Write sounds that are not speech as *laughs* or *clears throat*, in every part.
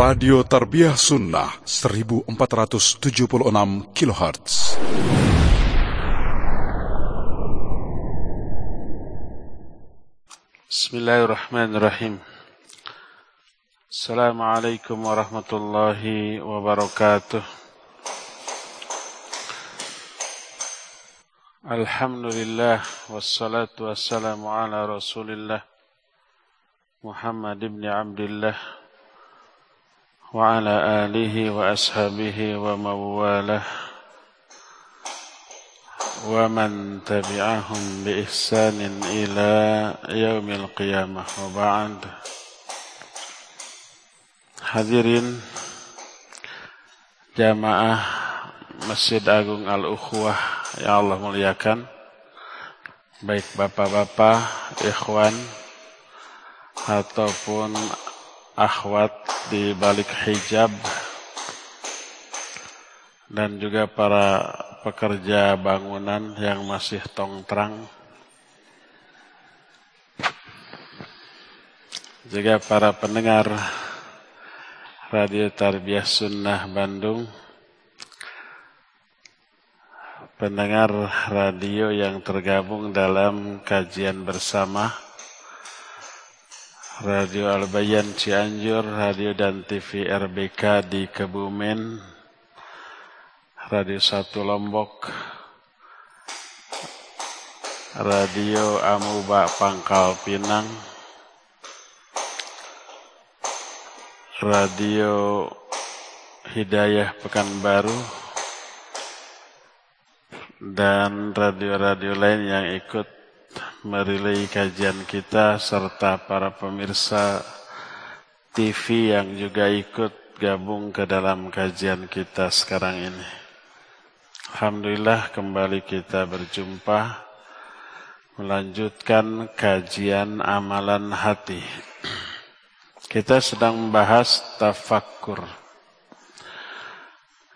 Radio Tarbiyah Sunnah 1476 kHz. Bismillahirrahmanirrahim. Assalamualaikum warahmatullahi wabarakatuh. Alhamdulillah wassalatu wassalamu ala Rasulillah Muhammad ibn Abdullah وعلى آله وأصحابه ومواله ومن تبعهم بإحسان إلى يوم القيامة وبعد Hadirin jamaah Masjid Agung Al-Ukhwah yang Allah muliakan baik bapak-bapak, ikhwan ataupun akhwat di balik hijab dan juga para pekerja bangunan yang masih tongtrang. Juga para pendengar Radio Tarbiyah Sunnah Bandung pendengar radio yang tergabung dalam kajian bersama Radio Albayan Cianjur, Radio dan TV RBK di Kebumen, Radio Satu Lombok, Radio Amuba Pangkal Pinang, Radio Hidayah Pekanbaru, dan radio-radio lain yang ikut merilai kajian kita serta para pemirsa TV yang juga ikut gabung ke dalam kajian kita sekarang ini. Alhamdulillah kembali kita berjumpa melanjutkan kajian amalan hati. Kita sedang membahas tafakkur.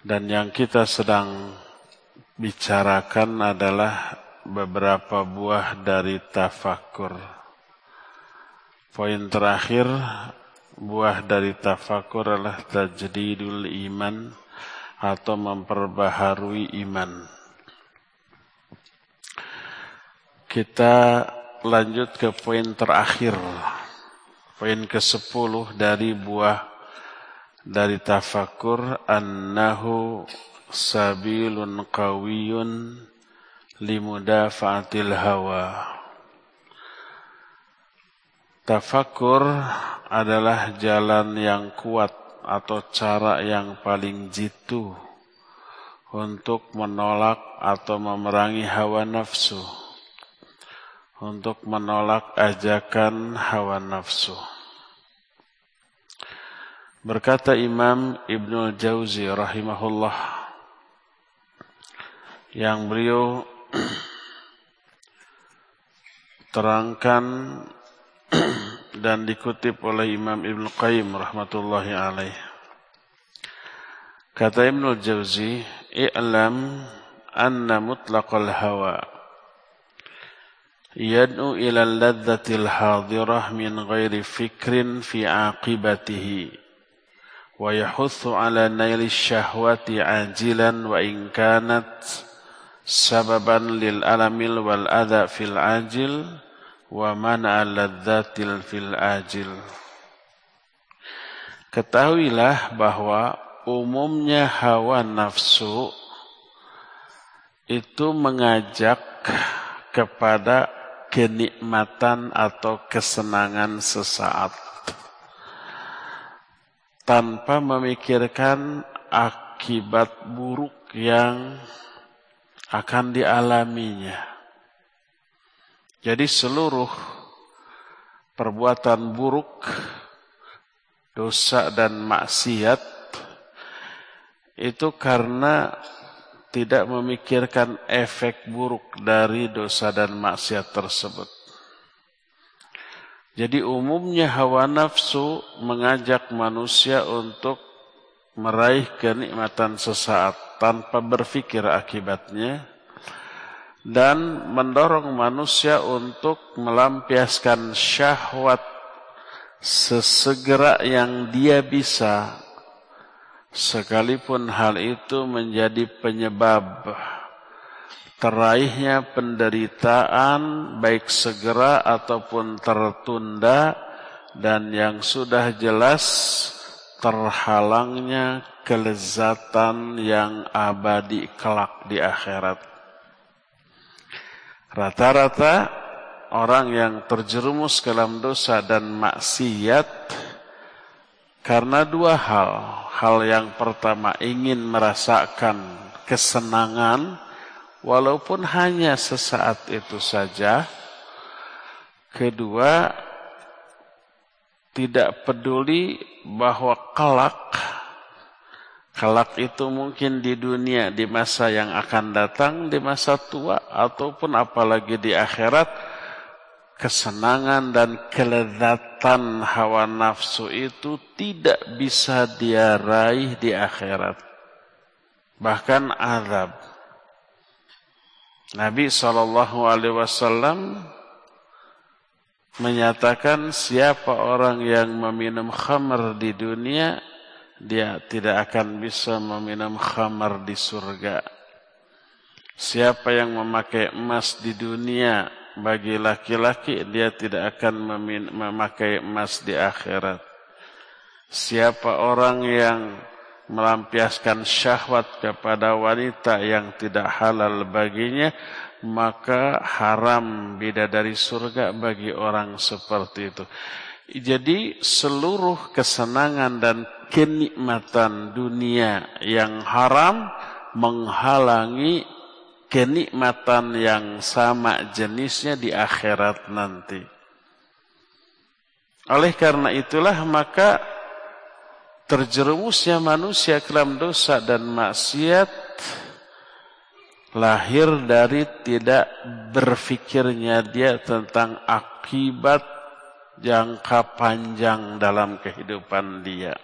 Dan yang kita sedang bicarakan adalah beberapa buah dari tafakur. Poin terakhir, buah dari tafakur adalah tajdidul iman atau memperbaharui iman. Kita lanjut ke poin terakhir. Poin ke-10 dari buah dari tafakur annahu sabilun qawiyun limudafa'atil hawa. Tafakur adalah jalan yang kuat atau cara yang paling jitu untuk menolak atau memerangi hawa nafsu. Untuk menolak ajakan hawa nafsu. Berkata Imam Ibnul Jauzi rahimahullah yang beliau terangkan dan dikutip oleh Imam Ibn Qayyim rahmatullahi alaih. Kata Ibn Jauzi, "I'lam anna mutlaqal hawa yad'u ila al-ladzatil hadirah min ghairi fikrin fi aqibatihi yahuthu ala naili syahwati ajilan wa kanat sababan lil alamil wal adha fil ajil wa mana ladzatil fil ajil. Ketahuilah bahwa umumnya hawa nafsu itu mengajak kepada kenikmatan atau kesenangan sesaat tanpa memikirkan akibat buruk yang akan dialaminya. Jadi seluruh perbuatan buruk, dosa dan maksiat itu karena tidak memikirkan efek buruk dari dosa dan maksiat tersebut. Jadi umumnya hawa nafsu mengajak manusia untuk meraih kenikmatan sesaat tanpa berpikir akibatnya dan mendorong manusia untuk melampiaskan syahwat sesegera yang dia bisa. Sekalipun hal itu menjadi penyebab teraihnya penderitaan baik segera ataupun tertunda dan yang sudah jelas terhalangnya kelezatan yang abadi kelak di akhirat. Rata-rata orang yang terjerumus ke dalam dosa dan maksiat karena dua hal. Hal yang pertama ingin merasakan kesenangan walaupun hanya sesaat itu saja. Kedua, tidak peduli bahwa kelak kelak itu mungkin di dunia di masa yang akan datang di masa tua ataupun apalagi di akhirat kesenangan dan kelezatan hawa nafsu itu tidak bisa dia raih di akhirat. Bahkan azab. Nabi Wasallam menyatakan siapa orang yang meminum khamar di dunia dia tidak akan bisa meminum khamar di surga. Siapa yang memakai emas di dunia bagi laki-laki dia tidak akan memakai emas di akhirat. Siapa orang yang melampiaskan syahwat kepada wanita yang tidak halal baginya maka haram bidadari surga bagi orang seperti itu. Jadi seluruh kesenangan dan kenikmatan dunia yang haram menghalangi kenikmatan yang sama jenisnya di akhirat nanti. Oleh karena itulah maka terjerumusnya manusia ke dosa dan maksiat lahir dari tidak berfikirnya dia tentang akibat jangka panjang dalam kehidupan dia.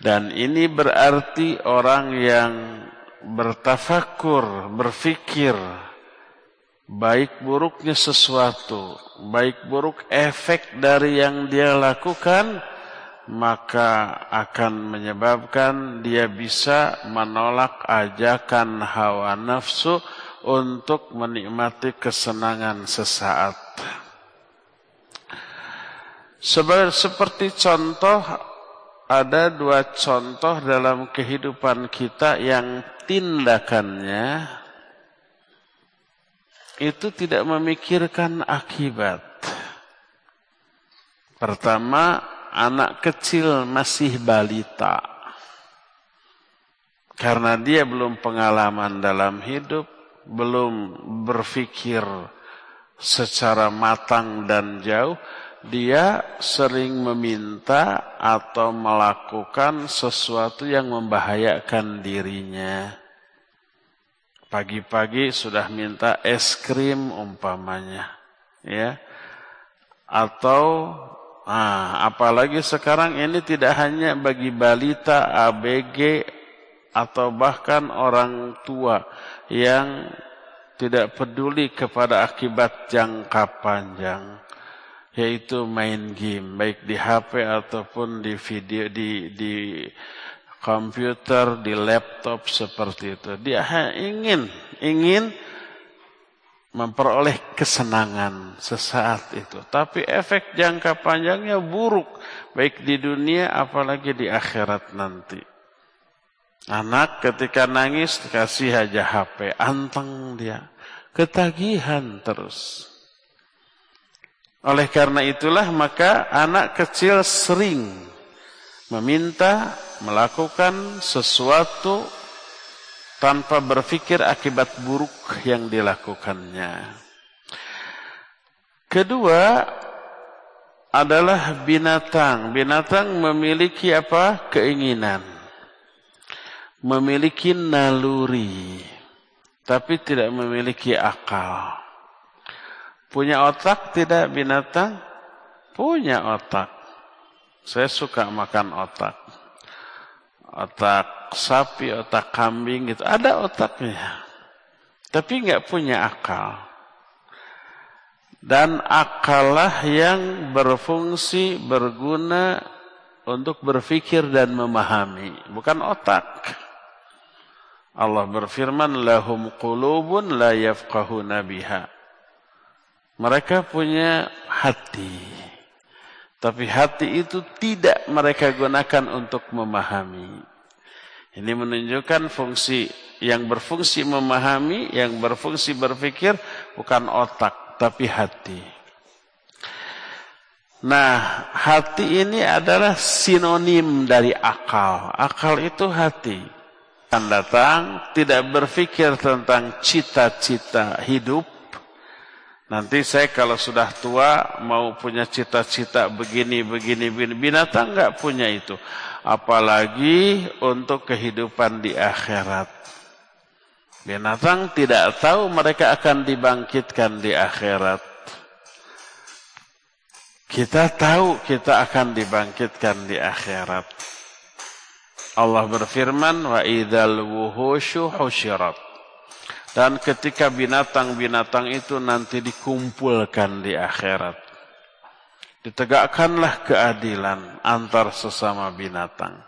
Dan ini berarti orang yang bertafakur, berfikir baik buruknya sesuatu, baik buruk efek dari yang dia lakukan, maka akan menyebabkan dia bisa menolak ajakan hawa nafsu untuk menikmati kesenangan sesaat. Seperti contoh, ada dua contoh dalam kehidupan kita yang tindakannya itu tidak memikirkan akibat. Pertama, anak kecil masih balita. Karena dia belum pengalaman dalam hidup, belum berpikir secara matang dan jauh, dia sering meminta atau melakukan sesuatu yang membahayakan dirinya. Pagi-pagi sudah minta es krim umpamanya, ya. Atau Nah, apalagi sekarang ini tidak hanya bagi balita, ABG, atau bahkan orang tua yang tidak peduli kepada akibat jangka panjang yaitu main game baik di HP ataupun di video di di komputer di laptop seperti itu dia ingin ingin memperoleh kesenangan sesaat itu. Tapi efek jangka panjangnya buruk. Baik di dunia apalagi di akhirat nanti. Anak ketika nangis dikasih aja HP. Anteng dia. Ketagihan terus. Oleh karena itulah maka anak kecil sering meminta melakukan sesuatu tanpa berpikir akibat buruk yang dilakukannya. Kedua adalah binatang. Binatang memiliki apa? Keinginan. Memiliki naluri. Tapi tidak memiliki akal. Punya otak tidak binatang? Punya otak. Saya suka makan otak. Otak sapi, otak kambing gitu. Ada otaknya. Tapi nggak punya akal. Dan akallah yang berfungsi, berguna untuk berfikir dan memahami, bukan otak. Allah berfirman, lahum qulubun la yafqahuna biha. Mereka punya hati. Tapi hati itu tidak mereka gunakan untuk memahami. Ini menunjukkan fungsi yang berfungsi memahami, yang berfungsi berpikir bukan otak, tapi hati. Nah, hati ini adalah sinonim dari akal. Akal itu hati. Datang tidak berpikir tentang cita-cita hidup. Nanti saya kalau sudah tua mau punya cita-cita begini, begini. Binatang nggak punya itu. Apalagi untuk kehidupan di akhirat. Binatang tidak tahu mereka akan dibangkitkan di akhirat. Kita tahu kita akan dibangkitkan di akhirat. Allah berfirman, wa idzal wuhushu husyirat. Dan ketika binatang-binatang itu nanti dikumpulkan di akhirat. Ditegakkanlah keadilan antar sesama binatang.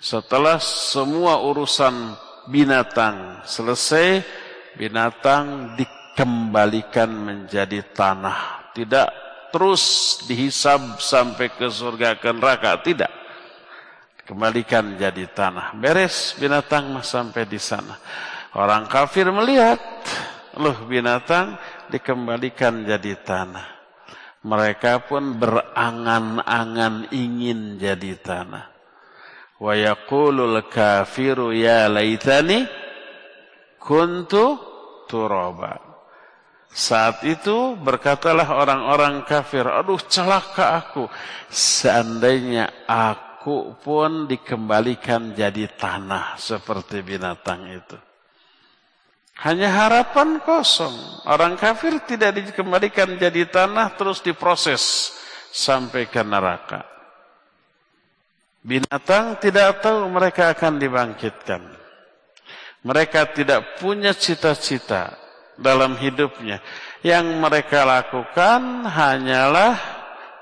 Setelah semua urusan binatang. Selesai, binatang dikembalikan menjadi tanah. Tidak terus dihisab sampai ke surga ke neraka. Tidak. Kembalikan jadi tanah. Beres binatang sampai di sana. Orang kafir melihat, loh binatang dikembalikan jadi tanah. Mereka pun berangan-angan ingin jadi tanah wa yaqulul kafiru ya laitani kuntu turaba. Saat itu berkatalah orang-orang kafir, aduh celaka aku. Seandainya aku pun dikembalikan jadi tanah seperti binatang itu. Hanya harapan kosong. Orang kafir tidak dikembalikan jadi tanah terus diproses sampai ke neraka. Binatang tidak tahu mereka akan dibangkitkan. Mereka tidak punya cita-cita dalam hidupnya. Yang mereka lakukan hanyalah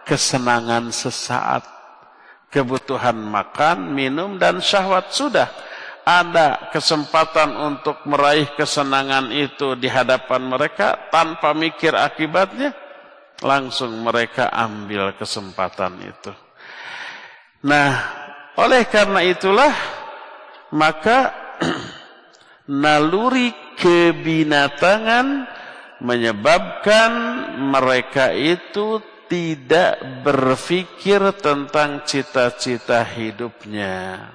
kesenangan sesaat. Kebutuhan makan, minum, dan syahwat sudah. Ada kesempatan untuk meraih kesenangan itu di hadapan mereka tanpa mikir akibatnya. Langsung mereka ambil kesempatan itu. Nah, oleh karena itulah maka *clears throat* naluri kebinatangan menyebabkan mereka itu tidak berpikir tentang cita-cita hidupnya.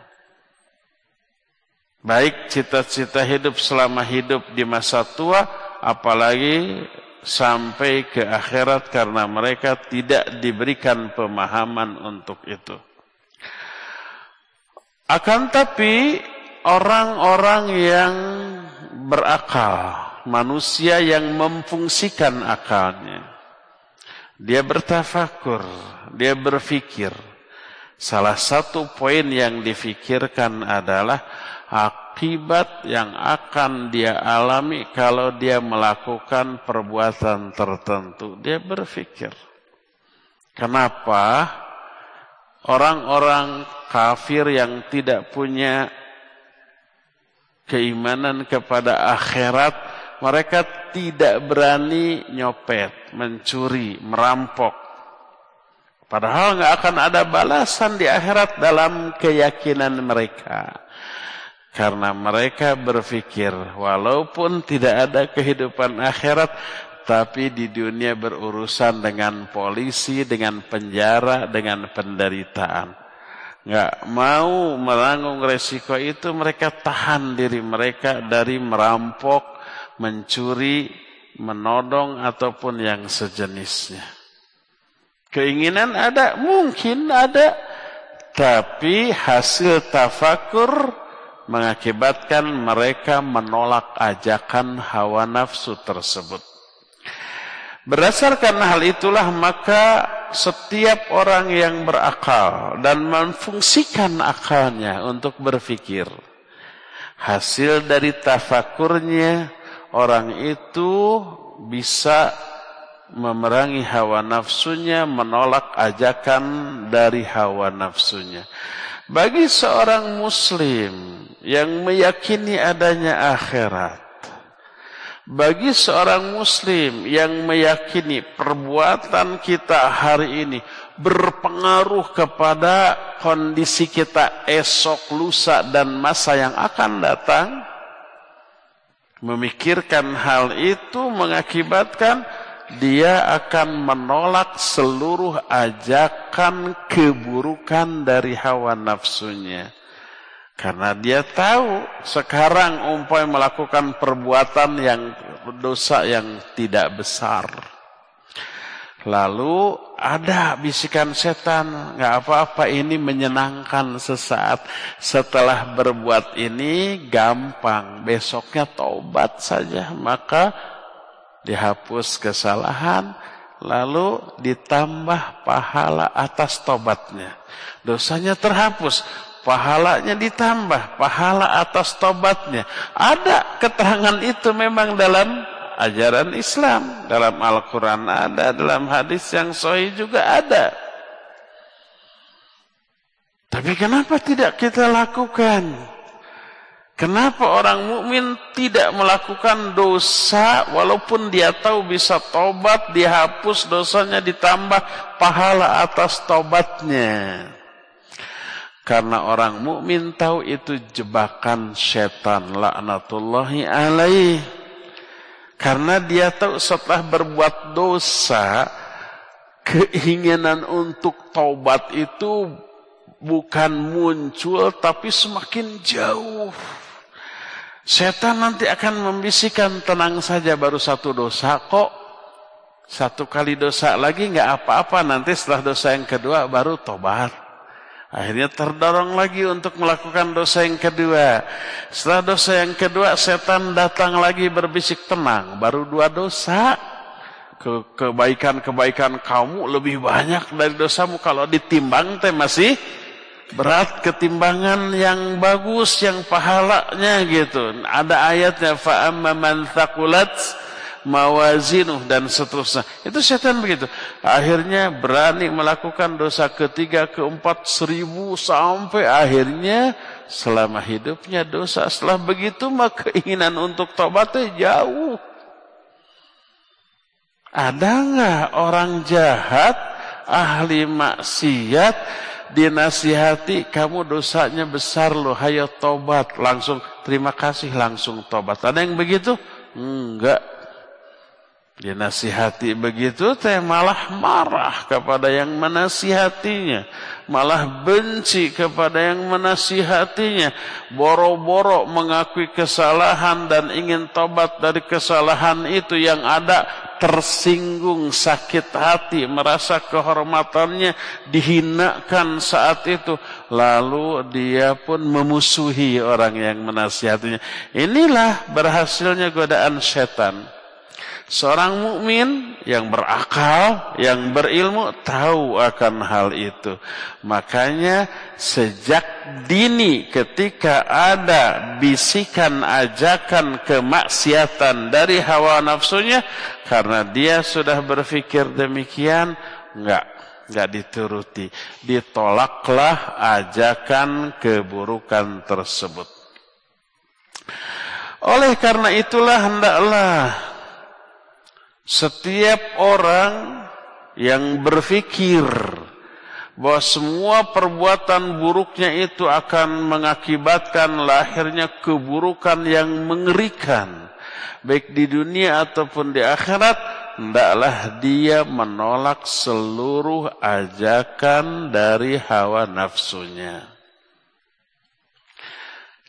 Baik cita-cita hidup selama hidup di masa tua, apalagi sampai ke akhirat karena mereka tidak diberikan pemahaman untuk itu. Akan tapi orang-orang yang berakal, manusia yang memfungsikan akalnya, dia bertafakur, dia berfikir. Salah satu poin yang difikirkan adalah akibat yang akan dia alami kalau dia melakukan perbuatan tertentu. Dia berfikir. Kenapa? Orang-orang kafir yang tidak punya keimanan kepada akhirat, mereka tidak berani nyopet, mencuri, merampok. Padahal nggak akan ada balasan di akhirat dalam keyakinan mereka. Karena mereka berpikir, walaupun tidak ada kehidupan akhirat, tapi di dunia berurusan dengan polisi, dengan penjara, dengan penderitaan. Nggak mau menanggung resiko itu, mereka tahan diri mereka dari merampok, mencuri, menodong, ataupun yang sejenisnya. Keinginan ada, mungkin ada, tapi hasil tafakur mengakibatkan mereka menolak ajakan hawa nafsu tersebut. Berdasarkan hal itulah maka setiap orang yang berakal dan memfungsikan akalnya untuk berfikir. Hasil dari tafakurnya orang itu bisa memerangi hawa nafsunya, menolak ajakan dari hawa nafsunya. Bagi seorang muslim yang meyakini adanya akhirat, bagi seorang muslim yang meyakini perbuatan kita hari ini berpengaruh kepada kondisi kita esok, lusa, dan masa yang akan datang, memikirkan hal itu mengakibatkan dia akan menolak seluruh ajakan keburukan dari hawa nafsunya. Karena dia tahu sekarang umpai melakukan perbuatan yang dosa yang tidak besar. Lalu ada bisikan setan, nggak apa-apa ini menyenangkan sesaat. Setelah berbuat ini gampang, besoknya taubat saja. Maka dihapus kesalahan, lalu ditambah pahala atas tobatnya. Dosanya terhapus, pahalanya ditambah, pahala atas tobatnya. Ada keterangan itu memang dalam ajaran Islam, dalam Al-Quran ada, dalam hadis yang sahih juga ada. Tapi kenapa tidak kita lakukan? Kenapa orang mukmin tidak melakukan dosa walaupun dia tahu bisa tobat, dihapus dosanya ditambah pahala atas tobatnya? Karena orang mukmin tahu itu jebakan setan laknatullahi alaih. Karena dia tahu setelah berbuat dosa, keinginan untuk taubat itu bukan muncul tapi semakin jauh. Setan nanti akan membisikkan tenang saja baru satu dosa kok. Satu kali dosa lagi nggak apa-apa nanti setelah dosa yang kedua baru tobat. Akhirnya terdorong lagi untuk melakukan dosa yang kedua. Setelah dosa yang kedua setan datang lagi berbisik tenang. Baru dua dosa. Ke kebaikan-kebaikan kamu lebih banyak dari dosamu. Kalau ditimbang teh masih berat ketimbangan yang bagus yang pahalanya gitu. Ada ayatnya fa man thaqulat mawazinuh dan seterusnya. Itu setan begitu. Akhirnya berani melakukan dosa ketiga, keempat, seribu sampai akhirnya selama hidupnya dosa. Setelah begitu maka keinginan untuk tobatnya jauh. Ada nggak orang jahat, ahli maksiat dinasihati kamu dosanya besar loh. Hayo tobat. Langsung terima kasih langsung tobat. Ada yang begitu? Enggak dinasihati begitu teh malah marah kepada yang menasihatinya malah benci kepada yang menasihatinya boro-boro mengakui kesalahan dan ingin tobat dari kesalahan itu yang ada tersinggung, sakit hati, merasa kehormatannya dihinakan saat itu. Lalu dia pun memusuhi orang yang menasihatinya. Inilah berhasilnya godaan setan. Seorang mukmin yang berakal, yang berilmu tahu akan hal itu. Makanya sejak dini ketika ada bisikan ajakan kemaksiatan dari hawa nafsunya karena dia sudah berpikir demikian, enggak enggak dituruti. Ditolaklah ajakan keburukan tersebut. Oleh karena itulah hendaklah setiap orang yang berpikir bahwa semua perbuatan buruknya itu akan mengakibatkan lahirnya keburukan yang mengerikan baik di dunia ataupun di akhirat hendaklah dia menolak seluruh ajakan dari hawa nafsunya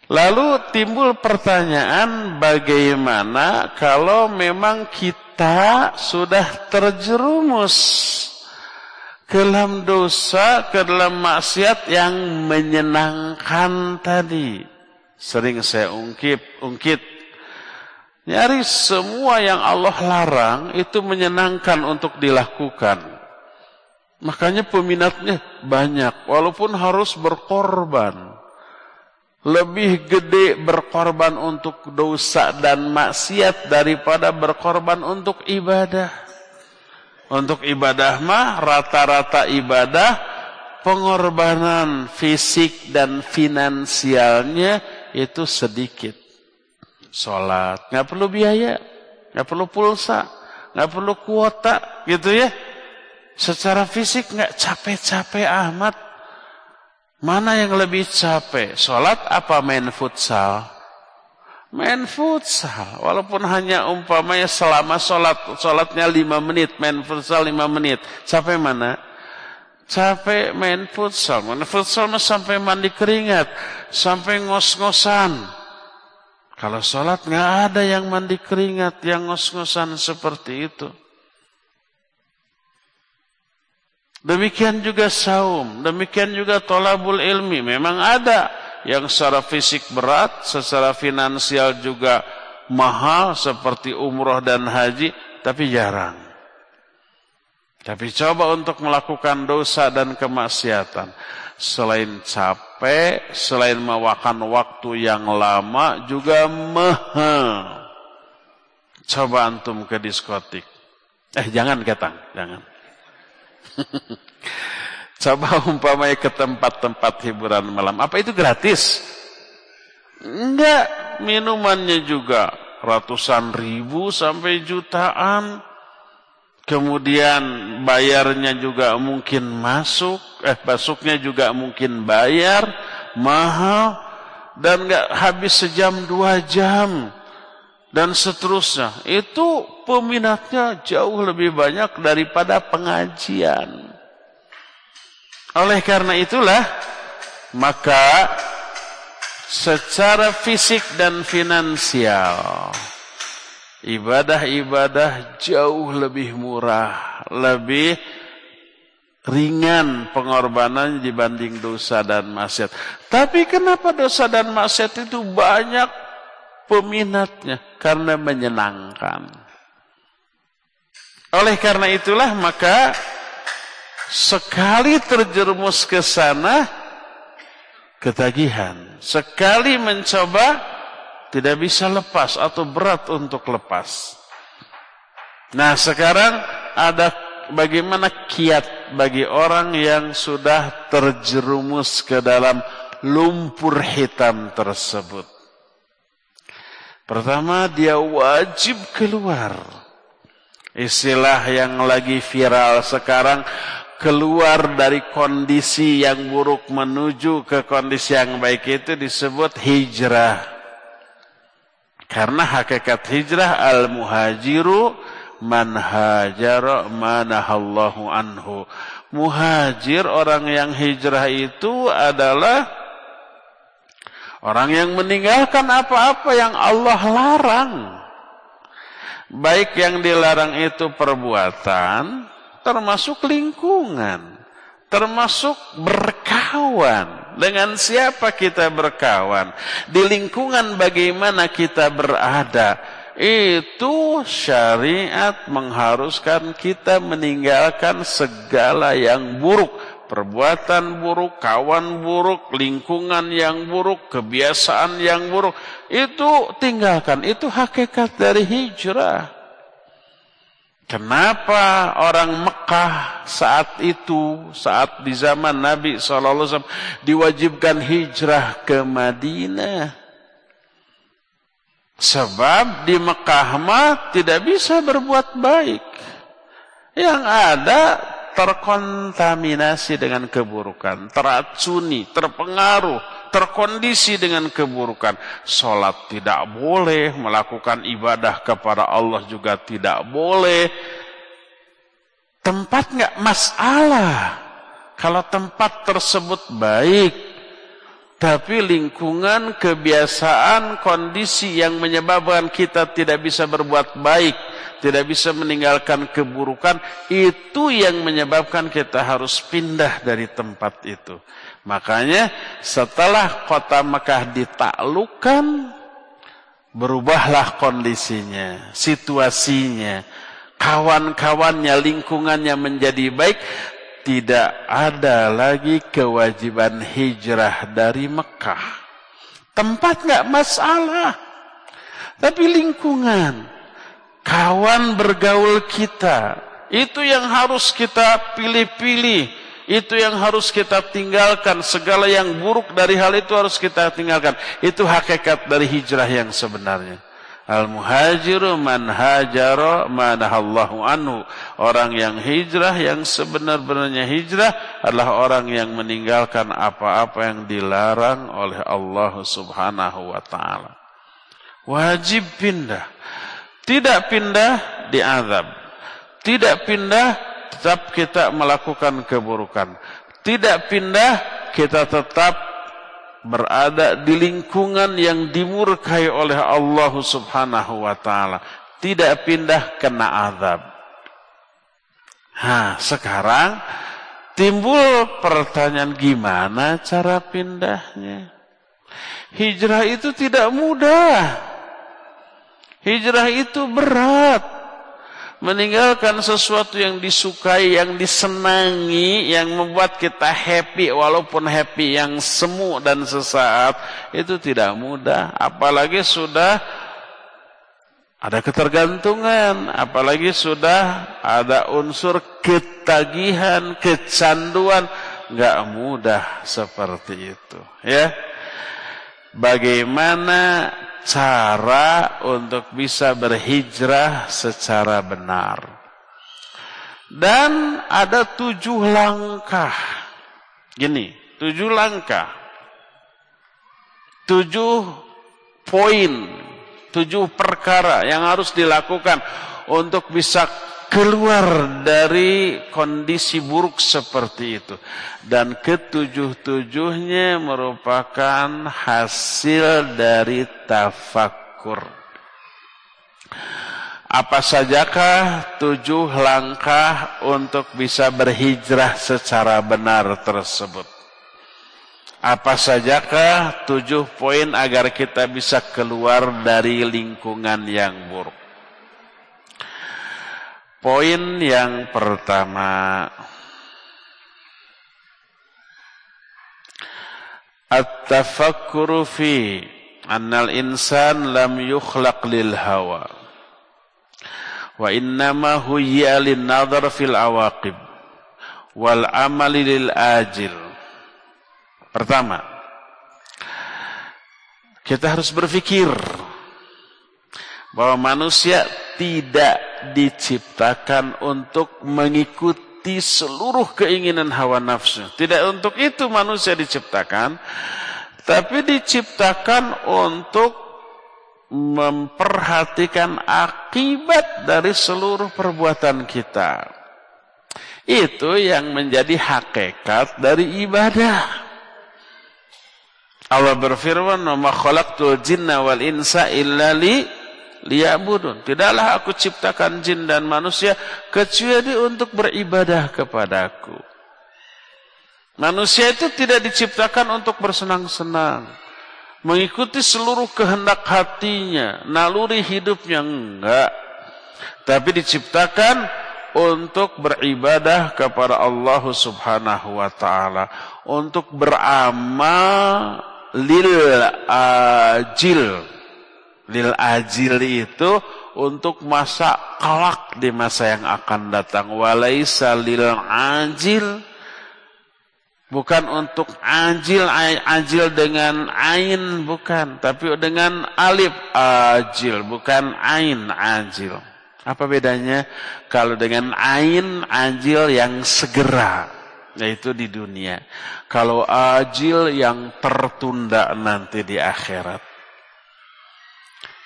lalu timbul pertanyaan bagaimana kalau memang kita sudah terjerumus ke dalam dosa, ke dalam maksiat yang menyenangkan tadi. Sering saya ungkip, ungkit. Nyaris semua yang Allah larang itu menyenangkan untuk dilakukan. Makanya peminatnya banyak, walaupun harus berkorban lebih gede berkorban untuk dosa dan maksiat daripada berkorban untuk ibadah. Untuk ibadah mah rata-rata ibadah pengorbanan fisik dan finansialnya itu sedikit. Sholat nggak perlu biaya, nggak perlu pulsa, nggak perlu kuota, gitu ya. Secara fisik nggak capek-capek amat. Mana yang lebih capek? Sholat apa main futsal? Main futsal. Walaupun hanya umpamanya selama sholat, sholatnya lima menit, main futsal lima menit. Capek mana? Capek main futsal. Main futsal sampai mandi keringat. Sampai ngos-ngosan. Kalau sholat nggak ada yang mandi keringat, yang ngos-ngosan seperti itu. Demikian juga saum, demikian juga tolabul ilmi. Memang ada yang secara fisik berat, secara finansial juga mahal seperti umroh dan haji, tapi jarang. Tapi coba untuk melakukan dosa dan kemaksiatan. Selain capek, selain memakan waktu yang lama, juga mahal. Coba antum ke diskotik. Eh jangan ketang, jangan. *laughs* Coba umpamanya ke tempat-tempat hiburan malam. Apa itu gratis? Enggak. Minumannya juga ratusan ribu sampai jutaan. Kemudian bayarnya juga mungkin masuk. Eh masuknya juga mungkin bayar. Mahal. Dan enggak habis sejam dua jam. Dan seterusnya. Itu peminatnya jauh lebih banyak daripada pengajian. Oleh karena itulah maka secara fisik dan finansial ibadah-ibadah jauh lebih murah, lebih ringan pengorbanan dibanding dosa dan maksiat. Tapi kenapa dosa dan maksiat itu banyak peminatnya? Karena menyenangkan. Oleh karena itulah maka sekali terjerumus ke sana ketagihan. Sekali mencoba tidak bisa lepas atau berat untuk lepas. Nah, sekarang ada bagaimana kiat bagi orang yang sudah terjerumus ke dalam lumpur hitam tersebut. Pertama, dia wajib keluar Istilah yang lagi viral sekarang keluar dari kondisi yang buruk menuju ke kondisi yang baik itu disebut hijrah. Karena hakikat hijrah al-muhajiru man hajara manahallahu anhu. Muhajir orang yang hijrah itu adalah orang yang meninggalkan apa-apa yang Allah larang. Baik yang dilarang itu perbuatan, termasuk lingkungan, termasuk berkawan. Dengan siapa kita berkawan? Di lingkungan bagaimana kita berada? Itu syariat mengharuskan kita meninggalkan segala yang buruk perbuatan buruk, kawan buruk, lingkungan yang buruk, kebiasaan yang buruk, itu tinggalkan. Itu hakikat dari hijrah. Kenapa orang Mekah saat itu, saat di zaman Nabi SAW diwajibkan hijrah ke Madinah? Sebab di Mekah mah tidak bisa berbuat baik. Yang ada terkontaminasi dengan keburukan, teracuni, terpengaruh, terkondisi dengan keburukan. Salat tidak boleh, melakukan ibadah kepada Allah juga tidak boleh. Tempat nggak masalah. Kalau tempat tersebut baik, tapi lingkungan, kebiasaan, kondisi yang menyebabkan kita tidak bisa berbuat baik, tidak bisa meninggalkan keburukan, itu yang menyebabkan kita harus pindah dari tempat itu. Makanya setelah kota Mekah ditaklukkan, berubahlah kondisinya, situasinya, kawan-kawannya, lingkungannya menjadi baik, tidak ada lagi kewajiban hijrah dari Mekah. Tempat nggak masalah, tapi lingkungan, kawan bergaul kita, Itu yang harus kita pilih-pilih. Itu yang harus kita tinggalkan. Segala yang buruk dari hal itu harus kita tinggalkan. Itu hakikat dari hijrah yang sebenarnya. Al-muhajiru man hajara manahallahu anhu. Orang yang hijrah yang sebenar-benarnya hijrah adalah orang yang meninggalkan apa-apa yang dilarang oleh Allah Subhanahu wa taala. Wajib pindah. Tidak pindah diazab. Tidak pindah tetap kita melakukan keburukan. Tidak pindah kita tetap berada di lingkungan yang dimurkai oleh Allah Subhanahu wa taala, tidak pindah kena azab. Nah, sekarang timbul pertanyaan gimana cara pindahnya? Hijrah itu tidak mudah. Hijrah itu berat meninggalkan sesuatu yang disukai, yang disenangi, yang membuat kita happy walaupun happy yang semu dan sesaat itu tidak mudah. Apalagi sudah ada ketergantungan, apalagi sudah ada unsur ketagihan, kecanduan, nggak mudah seperti itu, ya. Bagaimana cara untuk bisa berhijrah secara benar. Dan ada tujuh langkah. Gini, tujuh langkah. Tujuh poin, tujuh perkara yang harus dilakukan untuk bisa keluar dari kondisi buruk seperti itu. Dan ketujuh-tujuhnya merupakan hasil dari tafakkur. Apa sajakah tujuh langkah untuk bisa berhijrah secara benar tersebut? Apa sajakah tujuh poin agar kita bisa keluar dari lingkungan yang buruk? Poin yang pertama. At-tafakkuru fi annal insan lam yukhlaq lil hawa. Wa innama huyya lin nadhar fil awaqib. Wal amali lil ajil. Pertama kita harus berpikir bahwa manusia tidak diciptakan untuk mengikuti seluruh keinginan hawa nafsu. Tidak untuk itu manusia diciptakan, tapi diciptakan untuk memperhatikan akibat dari seluruh perbuatan kita. Itu yang menjadi hakikat dari ibadah. Allah berfirman, "Wa ma khalaqtul jinna wal insa illa li liya'budun. Tidaklah aku ciptakan jin dan manusia kecuali untuk beribadah kepadaku. Manusia itu tidak diciptakan untuk bersenang-senang. Mengikuti seluruh kehendak hatinya, naluri hidupnya enggak. Tapi diciptakan untuk beribadah kepada Allah Subhanahu wa taala, untuk beramal lil ajil lil ajil itu untuk masa kelak di masa yang akan datang. Walaisa lil ajil. Bukan untuk ajil ajil dengan ain bukan. Tapi dengan alif ajil bukan ain ajil. Apa bedanya? Kalau dengan ain ajil yang segera yaitu di dunia. Kalau ajil yang tertunda nanti di akhirat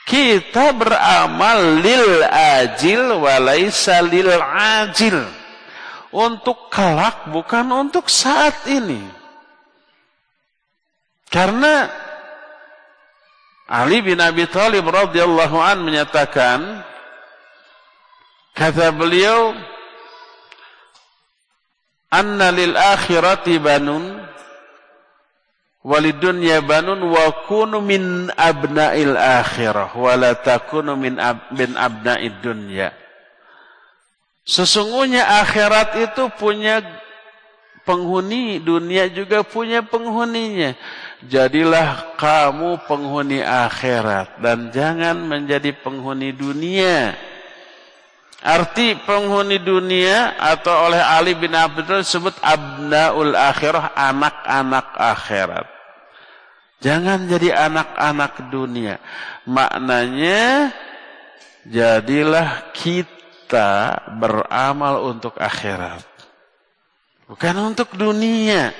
kita beramal lil ajil walaisa lil ajil. Untuk kelak bukan untuk saat ini. Karena Ali bin Abi Thalib radhiyallahu an menyatakan kata beliau anna lil akhirati banun walidunya banun wa kunu min abna'il akhirah wa la takunu min, ab, min abna'id dunya. Sesungguhnya akhirat itu punya penghuni, dunia juga punya penghuninya. Jadilah kamu penghuni akhirat dan jangan menjadi penghuni dunia. Arti penghuni dunia atau oleh Ali bin Abi Thalib disebut abnaul akhirah, anak-anak akhirat. Jangan jadi anak-anak dunia. Maknanya jadilah kita beramal untuk akhirat. Bukan untuk dunia.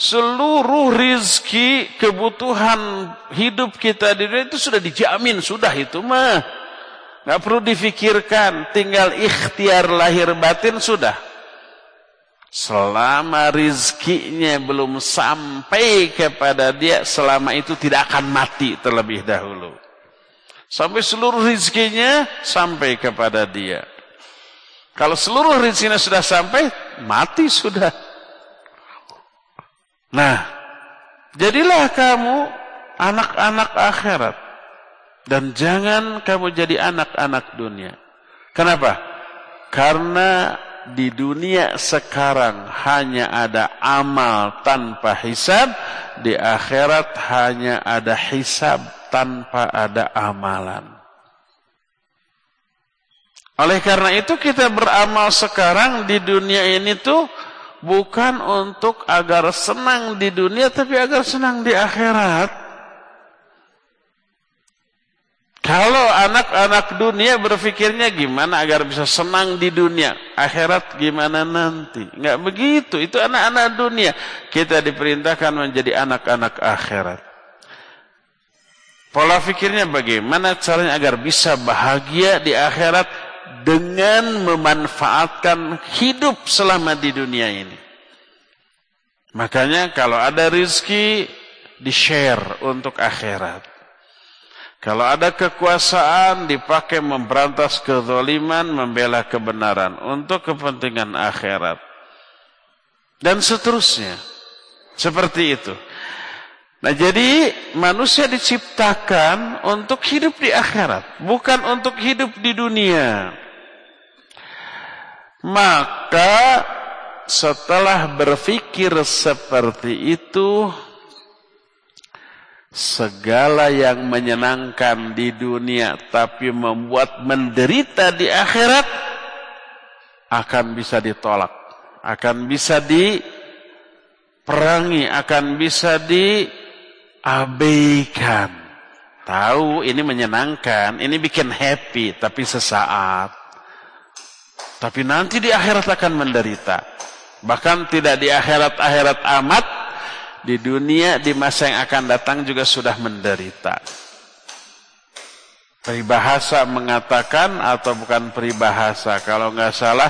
Seluruh rizki, kebutuhan hidup kita di dunia itu sudah dijamin, sudah itu mah. Gak perlu difikirkan, tinggal ikhtiar lahir batin sudah. Selama rizkinya belum sampai kepada dia, selama itu tidak akan mati terlebih dahulu. Sampai seluruh rizkinya sampai kepada dia. Kalau seluruh rizkinya sudah sampai, mati sudah. Nah, jadilah kamu anak-anak akhirat. Dan jangan kamu jadi anak-anak dunia. Kenapa? Karena di dunia sekarang hanya ada amal tanpa hisab, di akhirat hanya ada hisab tanpa ada amalan. Oleh karena itu kita beramal sekarang di dunia ini tuh bukan untuk agar senang di dunia tapi agar senang di akhirat. Kalau anak-anak dunia berpikirnya gimana agar bisa senang di dunia, akhirat gimana nanti? Enggak begitu, itu anak-anak dunia. Kita diperintahkan menjadi anak-anak akhirat. Pola pikirnya bagaimana caranya agar bisa bahagia di akhirat dengan memanfaatkan hidup selama di dunia ini. Makanya kalau ada rizki, di-share untuk akhirat. Kalau ada kekuasaan dipakai memberantas kezaliman, membela kebenaran untuk kepentingan akhirat. Dan seterusnya. Seperti itu. Nah jadi manusia diciptakan untuk hidup di akhirat. Bukan untuk hidup di dunia. Maka setelah berpikir seperti itu segala yang menyenangkan di dunia tapi membuat menderita di akhirat akan bisa ditolak, akan bisa diperangi, akan bisa diabaikan. Tahu ini menyenangkan, ini bikin happy tapi sesaat. Tapi nanti di akhirat akan menderita. Bahkan tidak di akhirat-akhirat amat, di dunia di masa yang akan datang juga sudah menderita. Peribahasa mengatakan atau bukan peribahasa kalau nggak salah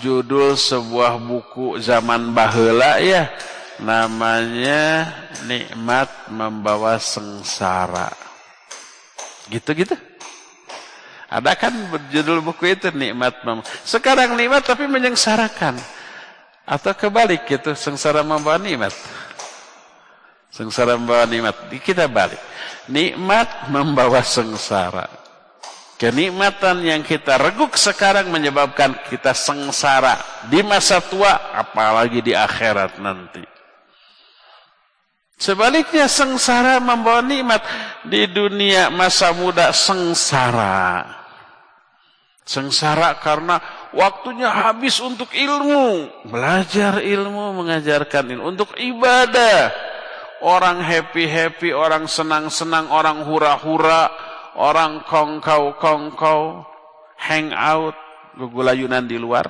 judul sebuah buku zaman bahula ya namanya nikmat membawa sengsara. Gitu-gitu. Ada kan berjudul buku itu nikmat mem Sekarang nikmat tapi menyengsarakan. Atau kebalik gitu, sengsara membawa nikmat. Sengsara membawa nikmat. Kita balik. Nikmat membawa sengsara. Kenikmatan yang kita reguk sekarang menyebabkan kita sengsara di masa tua, apalagi di akhirat nanti. Sebaliknya sengsara membawa nikmat di dunia masa muda sengsara. Sengsara karena waktunya habis untuk ilmu, belajar ilmu, mengajarkan ilmu, untuk ibadah orang happy-happy, orang senang-senang, orang hura-hura, orang kongkau-kongkau, hang out, gugulayunan di luar.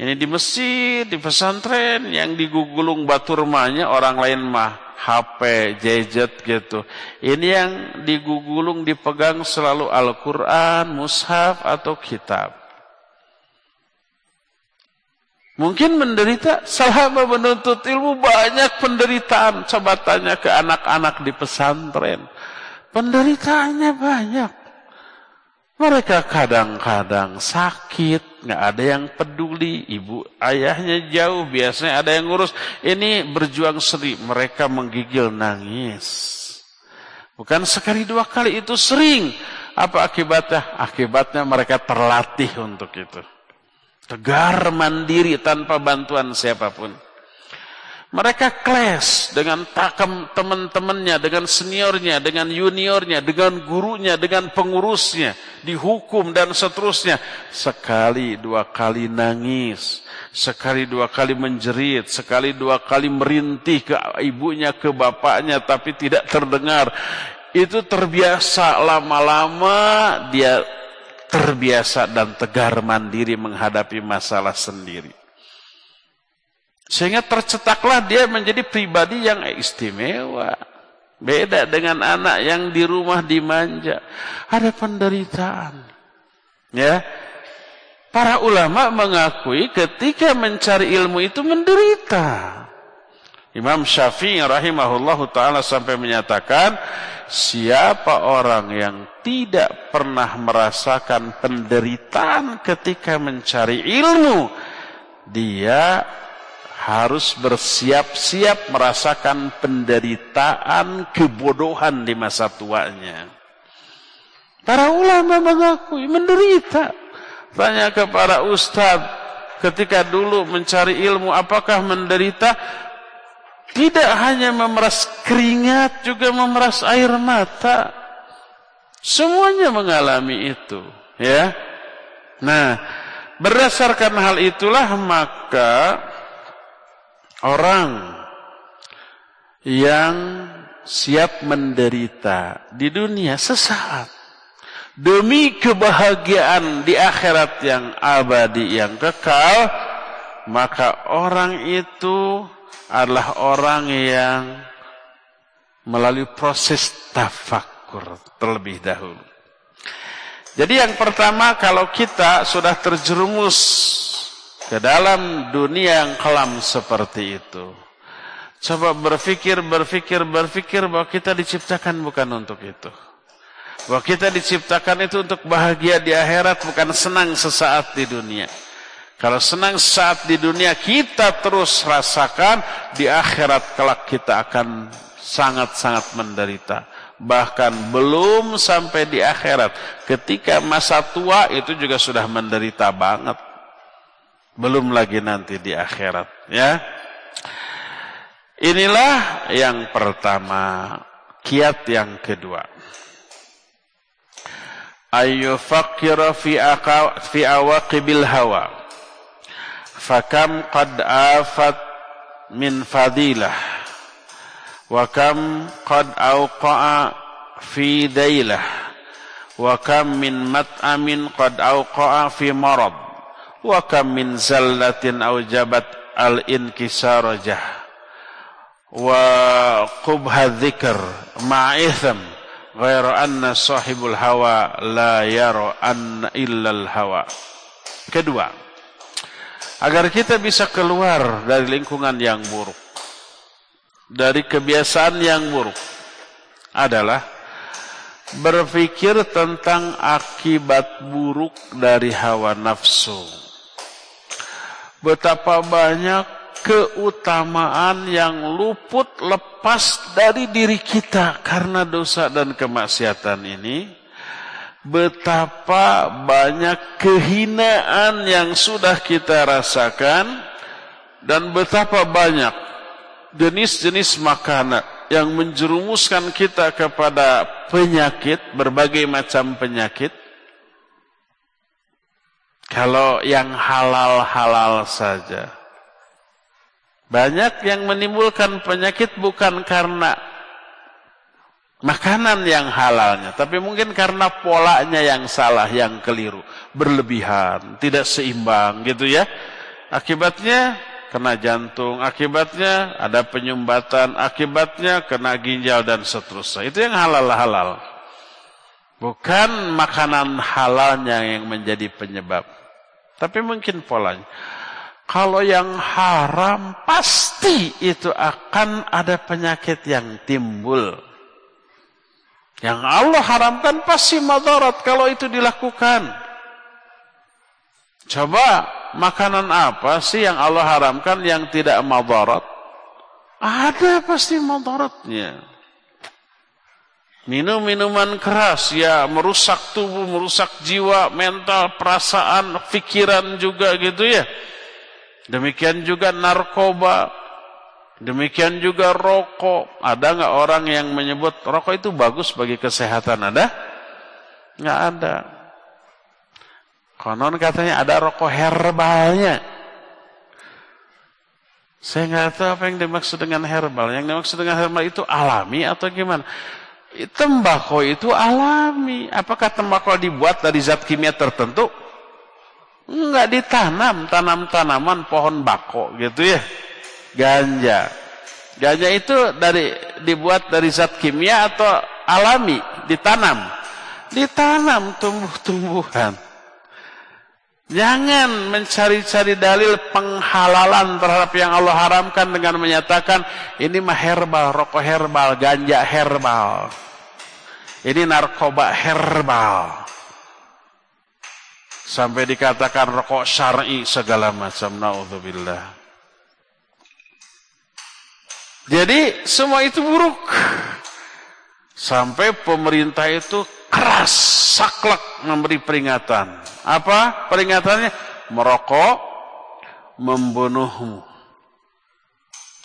Ini di Mesir, di pesantren, yang digugulung batu rumahnya orang lain mah HP, gadget gitu. Ini yang digugulung dipegang selalu Al-Quran, mushaf atau kitab. Mungkin menderita, sahabat menuntut ilmu banyak penderitaan. Coba tanya ke anak-anak di pesantren. Penderitaannya banyak. Mereka kadang-kadang sakit, nggak ada yang peduli. Ibu ayahnya jauh, biasanya ada yang ngurus. Ini berjuang seri, mereka menggigil nangis. Bukan sekali dua kali, itu sering. Apa akibatnya? Akibatnya mereka terlatih untuk itu. Tegar mandiri tanpa bantuan siapa pun. Mereka clash dengan takam teman-temannya, dengan seniornya, dengan juniornya, dengan gurunya, dengan pengurusnya, dihukum dan seterusnya. Sekali dua kali nangis, sekali dua kali menjerit, sekali dua kali merintih ke ibunya, ke bapaknya, tapi tidak terdengar. Itu terbiasa lama-lama dia terbiasa dan tegar mandiri menghadapi masalah sendiri. Sehingga tercetaklah dia menjadi pribadi yang istimewa. Beda dengan anak yang di rumah dimanja. Ada penderitaan. Ya. Para ulama mengakui ketika mencari ilmu itu menderita. Imam Syafi'i rahimahullahu taala sampai menyatakan siapa orang yang tidak pernah merasakan penderitaan ketika mencari ilmu dia harus bersiap-siap merasakan penderitaan kebodohan di masa tuanya. Para ulama mengakui menderita. Tanya kepada ustaz ketika dulu mencari ilmu apakah menderita? Tidak hanya memeras keringat juga memeras air mata. Semuanya mengalami itu, ya. Nah, berdasarkan hal itulah maka orang yang siap menderita di dunia sesaat demi kebahagiaan di akhirat yang abadi yang kekal maka orang itu adalah orang yang melalui proses tafakur terlebih dahulu. Jadi yang pertama kalau kita sudah terjerumus ke dalam dunia yang kelam seperti itu. Coba berpikir, berpikir, berpikir bahwa kita diciptakan bukan untuk itu. Bahwa kita diciptakan itu untuk bahagia di akhirat bukan senang sesaat di dunia. Kalau senang saat di dunia kita terus rasakan di akhirat kelak kita akan sangat-sangat menderita. Bahkan belum sampai di akhirat. Ketika masa tua itu juga sudah menderita banget. Belum lagi nanti di akhirat, ya. Inilah yang pertama, kiat yang kedua. Ayu fi fi awaqibil hawa. Fakam qad afat min fadilah. Wa kam qad awqa'a fi dailah. Wa kam min mat'amin qad awqa'a fi marad wa kam min zallatin aujabat al inkisarajah wa qubha dzikr ma'itham ghaira anna sahibul hawa la yara anna illal hawa kedua agar kita bisa keluar dari lingkungan yang buruk. Dari kebiasaan yang buruk. Adalah berpikir tentang akibat buruk dari hawa nafsu. Betapa banyak keutamaan yang luput lepas dari diri kita karena dosa dan kemaksiatan ini. Betapa banyak kehinaan yang sudah kita rasakan dan betapa banyak jenis-jenis makanan yang menjerumuskan kita kepada penyakit, berbagai macam penyakit kalau yang halal-halal saja. Banyak yang menimbulkan penyakit bukan karena makanan yang halalnya, tapi mungkin karena polanya yang salah, yang keliru, berlebihan, tidak seimbang gitu ya. Akibatnya kena jantung, akibatnya ada penyumbatan, akibatnya kena ginjal dan seterusnya. Itu yang halal-halal. Bukan makanan halalnya yang menjadi penyebab. Tapi mungkin polanya. Kalau yang haram pasti itu akan ada penyakit yang timbul. Yang Allah haramkan pasti madarat kalau itu dilakukan. Coba makanan apa sih yang Allah haramkan yang tidak madarat? Ada pasti madaratnya. Minum minuman keras ya merusak tubuh, merusak jiwa, mental, perasaan, pikiran juga gitu ya. Demikian juga narkoba, Demikian juga rokok. Ada nggak orang yang menyebut rokok itu bagus bagi kesehatan? Ada? Nggak ada. Konon katanya ada rokok herbalnya. Saya nggak tahu apa yang dimaksud dengan herbal. Yang dimaksud dengan herbal itu alami atau gimana? Tembakau itu alami. Apakah tembakau dibuat dari zat kimia tertentu? Enggak ditanam, tanam tanaman pohon bako gitu ya ganja. Ganja itu dari dibuat dari zat kimia atau alami, ditanam. Ditanam tumbuh-tumbuhan. Jangan mencari-cari dalil penghalalan terhadap yang Allah haramkan dengan menyatakan ini mah herbal, rokok herbal, ganja herbal. Ini narkoba herbal. Sampai dikatakan rokok syar'i segala macam. Naudzubillah. Jadi semua itu buruk. Sampai pemerintah itu keras, saklek memberi peringatan. Apa peringatannya? Merokok membunuhmu.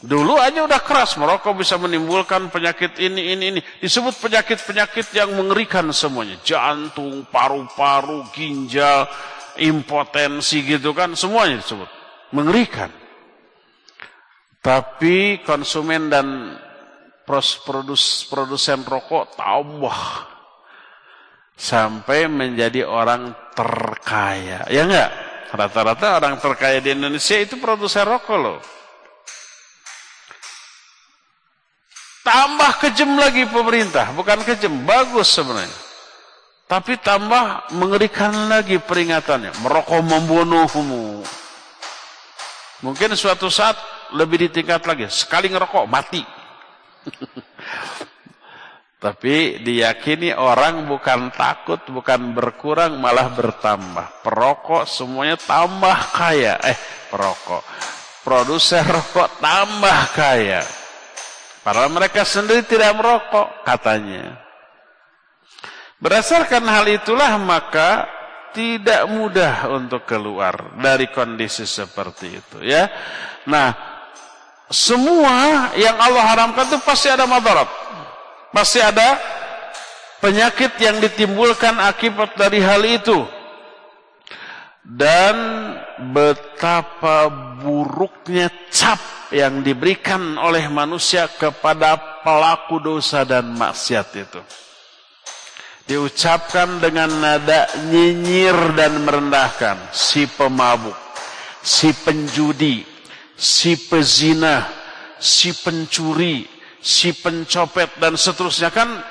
Dulu aja udah keras, merokok bisa menimbulkan penyakit ini, ini, ini. Disebut penyakit-penyakit yang mengerikan semuanya. Jantung, paru-paru, ginjal, impotensi gitu kan. Semuanya disebut. Mengerikan. Tapi konsumen dan produs, produsen rokok tambah sampai menjadi orang terkaya. Ya enggak? Rata-rata orang terkaya di Indonesia itu produsen rokok loh. Tambah kejam lagi pemerintah, bukan kejam, bagus sebenarnya. Tapi tambah mengerikan lagi peringatannya, merokok membunuhmu. Mungkin suatu saat lebih ditingkat lagi. Sekali ngerokok mati. *laughs* Tapi diyakini orang bukan takut, bukan berkurang, malah bertambah. Perokok semuanya tambah kaya. Eh, perokok. Produser *laughs* rokok tambah kaya. Padahal mereka sendiri tidak merokok, katanya. Berdasarkan hal itulah maka tidak mudah untuk keluar dari kondisi seperti itu ya. Nah, semua yang Allah haramkan itu pasti ada madarat. Pasti ada penyakit yang ditimbulkan akibat dari hal itu. Dan betapa buruknya cap yang diberikan oleh manusia kepada pelaku dosa dan maksiat itu. Diucapkan dengan nada nyinyir dan merendahkan. Si pemabuk, si penjudi, si pezina, si pencuri, si pencopet dan seterusnya kan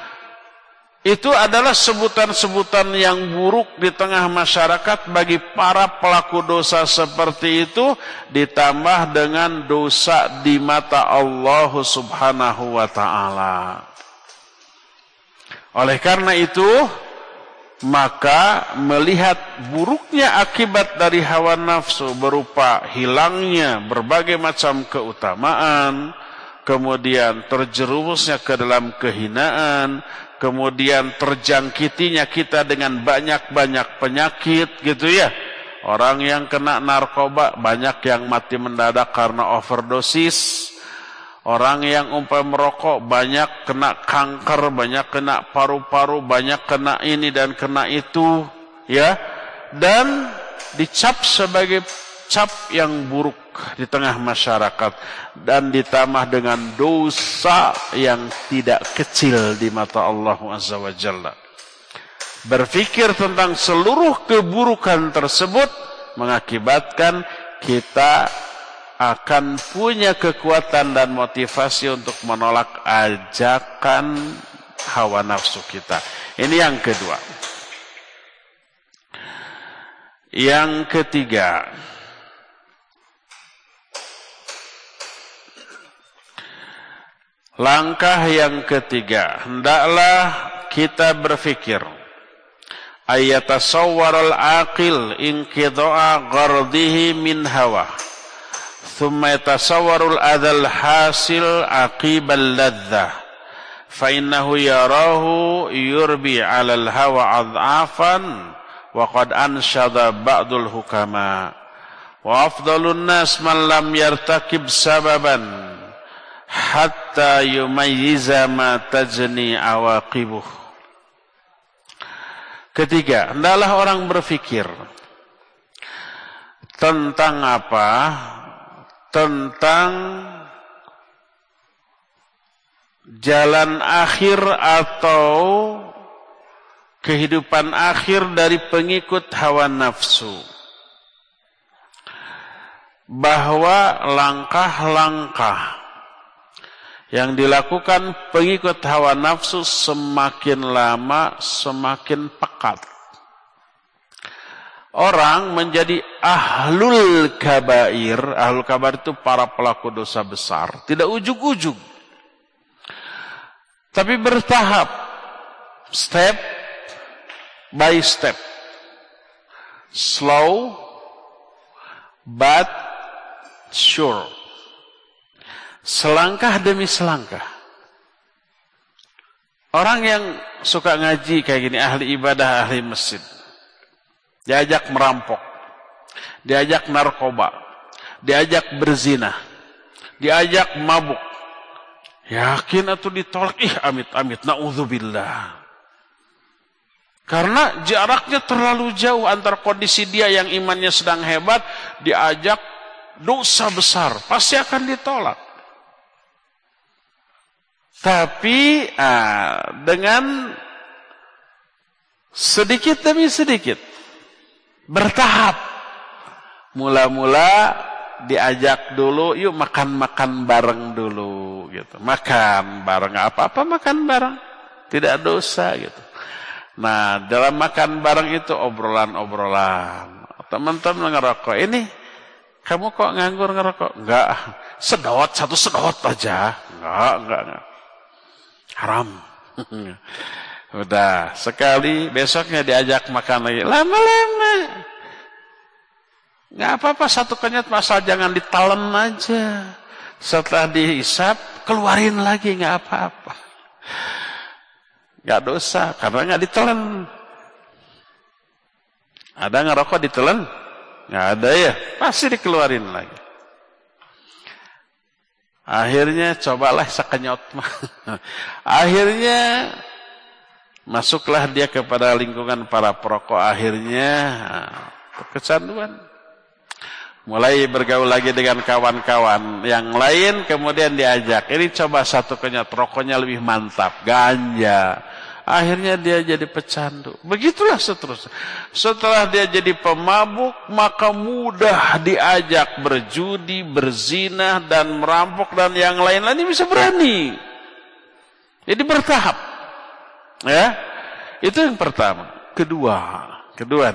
itu adalah sebutan-sebutan yang buruk di tengah masyarakat bagi para pelaku dosa seperti itu ditambah dengan dosa di mata Allah Subhanahu wa taala. Oleh karena itu maka melihat buruknya akibat dari hawa nafsu berupa hilangnya berbagai macam keutamaan, kemudian terjerumusnya ke dalam kehinaan, kemudian terjangkitinya kita dengan banyak-banyak penyakit gitu ya. Orang yang kena narkoba banyak yang mati mendadak karena overdosis, Orang yang umpam merokok banyak kena kanker, banyak kena paru-paru, banyak kena ini dan kena itu, ya. Dan dicap sebagai cap yang buruk di tengah masyarakat dan ditambah dengan dosa yang tidak kecil di mata Allah Azza wa Jalla. Berfikir tentang seluruh keburukan tersebut mengakibatkan kita akan punya kekuatan dan motivasi untuk menolak ajakan hawa nafsu kita. Ini yang kedua. Yang ketiga. Langkah yang ketiga, hendaklah kita berfikir ayatasawwar al-aqil inqidha'a ghardihi min hawa ثم يتصور الأذى الحاصل عقيب اللذة فإنه يراه يربي على الهوى أضعافا وقد أنشد بعض الحكماء وأفضل الناس من لم يرتكب سببا hatta yumayyiza ma tajni awaqibuh. Ketiga, hendaklah orang berfikir tentang apa? Tentang jalan akhir atau kehidupan akhir dari pengikut hawa nafsu. Bahwa langkah-langkah yang dilakukan pengikut hawa nafsu semakin lama semakin pekat. Orang menjadi ahlul kabair, ahlul kabair itu para pelaku dosa besar, tidak ujug-ujug. Tapi bertahap, step by step. Slow but sure. Selangkah demi selangkah. Orang yang suka ngaji kayak gini, ahli ibadah, ahli masjid. Diajak merampok. Diajak narkoba. Diajak berzina. Diajak mabuk. Yakin atau ditolak? Ih amit-amit. Na'udzubillah. Karena jaraknya terlalu jauh antara kondisi dia yang imannya sedang hebat. Diajak dosa besar. Pasti akan ditolak. Tapi ah, dengan sedikit demi sedikit bertahap. Mula-mula diajak dulu, yuk makan-makan bareng dulu gitu. Makan bareng apa-apa makan bareng. Tidak dosa gitu. Nah, dalam makan bareng itu obrolan-obrolan. Teman-teman ngerokok. Ini kamu kok nganggur ngerokok? Enggak. Sedot, satu sedot aja. Enggak, enggak, enggak. Haram. *laughs* Udah, sekali besoknya diajak makan lagi. Lama-lama. Nggak apa-apa satu kenyat masal jangan ditelan aja. Setelah dihisap, keluarin lagi nggak apa-apa. Nggak dosa karena nggak ditelan. Ada ngerokok ditelan? Nggak ada ya, pasti dikeluarin lagi. Akhirnya cobalah sekenyot. *laughs* Akhirnya masuklah dia kepada lingkungan para perokok. Akhirnya kecanduan. Mulai bergaul lagi dengan kawan-kawan yang lain kemudian diajak. Ini coba satu kenyot rokoknya lebih mantap. Ganja Akhirnya dia jadi pecandu. Begitulah seterusnya. Setelah dia jadi pemabuk, maka mudah diajak berjudi, berzina, dan merampok, dan yang lain-lain bisa berani. Jadi bertahap. Ya, Itu yang pertama. Kedua, kedua.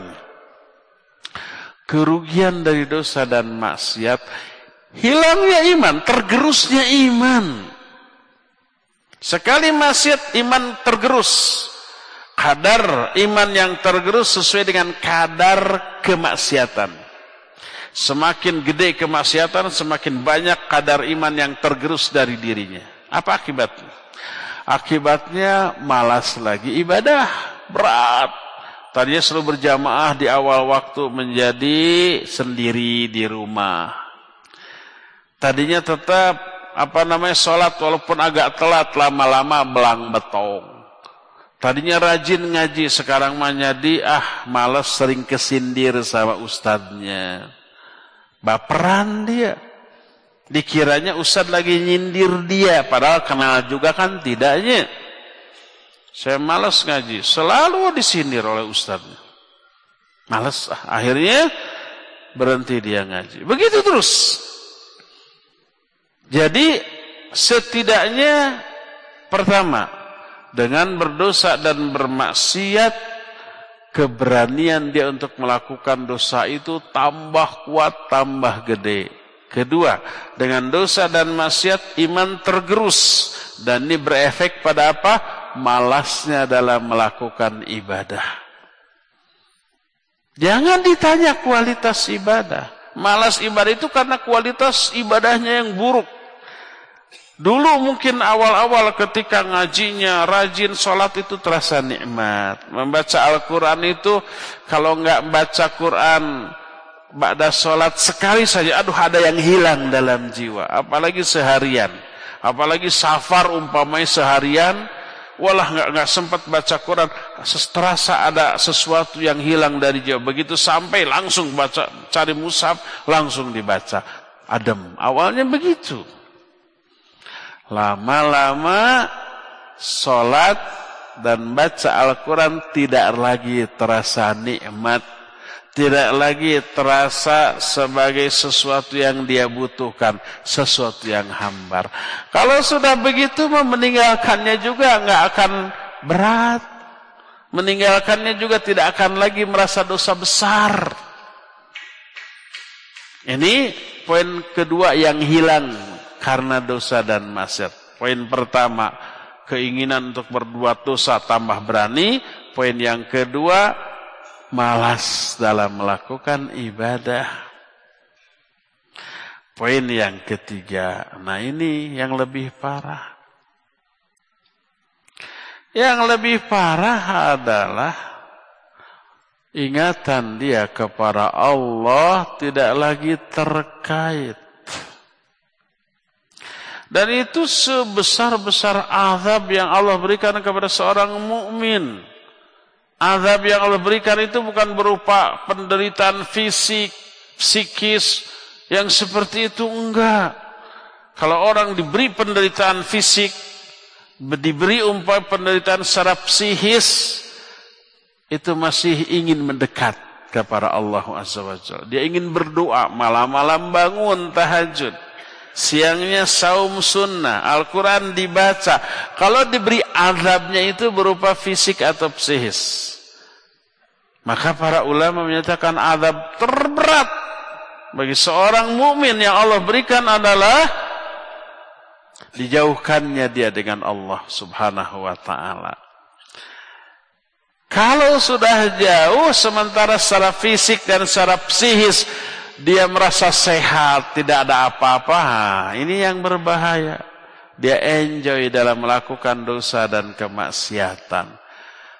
Kerugian dari dosa dan maksiat, hilangnya iman, tergerusnya iman. Sekali maksiat iman tergerus. Kadar iman yang tergerus sesuai dengan kadar kemaksiatan. Semakin gede kemaksiatan, semakin banyak kadar iman yang tergerus dari dirinya. Apa akibatnya? Akibatnya malas lagi ibadah, berat. Tadinya selalu berjamaah di awal waktu menjadi sendiri di rumah. Tadinya tetap apa namanya sholat walaupun agak telat lama-lama belang betong. Tadinya rajin ngaji, sekarang mah jadi ah males sering kesindir sama ustadznya. Baperan dia. Dikiranya ustadz lagi nyindir dia, padahal kenal juga kan tidaknya. Saya males ngaji, selalu disindir oleh ustadznya. Males, ah, akhirnya berhenti dia ngaji. Begitu terus. Jadi setidaknya pertama dengan berdosa dan bermaksiat keberanian dia untuk melakukan dosa itu tambah kuat, tambah gede. Kedua, dengan dosa dan maksiat iman tergerus dan ini berefek pada apa? Malasnya dalam melakukan ibadah. Jangan ditanya kualitas ibadah. Malas ibadah itu karena kualitas ibadahnya yang buruk. Dulu mungkin awal-awal ketika ngajinya rajin sholat itu terasa nikmat. Membaca Al-Quran itu kalau nggak baca Quran Ba'da sholat sekali saja, aduh ada yang hilang dalam jiwa. Apalagi seharian. Apalagi safar umpamanya seharian, walah nggak nggak sempat baca Quran, terasa ada sesuatu yang hilang dari jiwa. Begitu sampai langsung baca, cari musab, langsung dibaca. Adem. Awalnya begitu. Lama-lama sholat dan baca Al-Quran tidak lagi terasa nikmat tidak lagi terasa sebagai sesuatu yang dia butuhkan, sesuatu yang hambar. Kalau sudah begitu, meninggalkannya juga nggak akan berat. Meninggalkannya juga tidak akan lagi merasa dosa besar. Ini poin kedua yang hilang karena dosa dan maksiat. Poin pertama, keinginan untuk berbuat dosa tambah berani. Poin yang kedua, malas dalam melakukan ibadah. Poin yang ketiga, nah ini yang lebih parah. Yang lebih parah adalah ingatan dia kepada Allah tidak lagi terkait. Dan itu sebesar-besar azab yang Allah berikan kepada seorang mukmin. Azab yang Allah berikan itu bukan berupa penderitaan fisik, psikis yang seperti itu enggak. Kalau orang diberi penderitaan fisik, diberi umpah penderitaan secara psikis, itu masih ingin mendekat kepada Allah Azza wa Dia ingin berdoa, malam-malam bangun tahajud. Siangnya saum sunnah, Al-Quran dibaca. Kalau diberi azabnya itu berupa fisik atau psikis. Maka para ulama menyatakan azab terberat bagi seorang mukmin yang Allah berikan adalah dijauhkannya dia dengan Allah Subhanahu wa taala. Kalau sudah jauh sementara secara fisik dan secara psikis dia merasa sehat, tidak ada apa-apa, ini yang berbahaya. Dia enjoy dalam melakukan dosa dan kemaksiatan.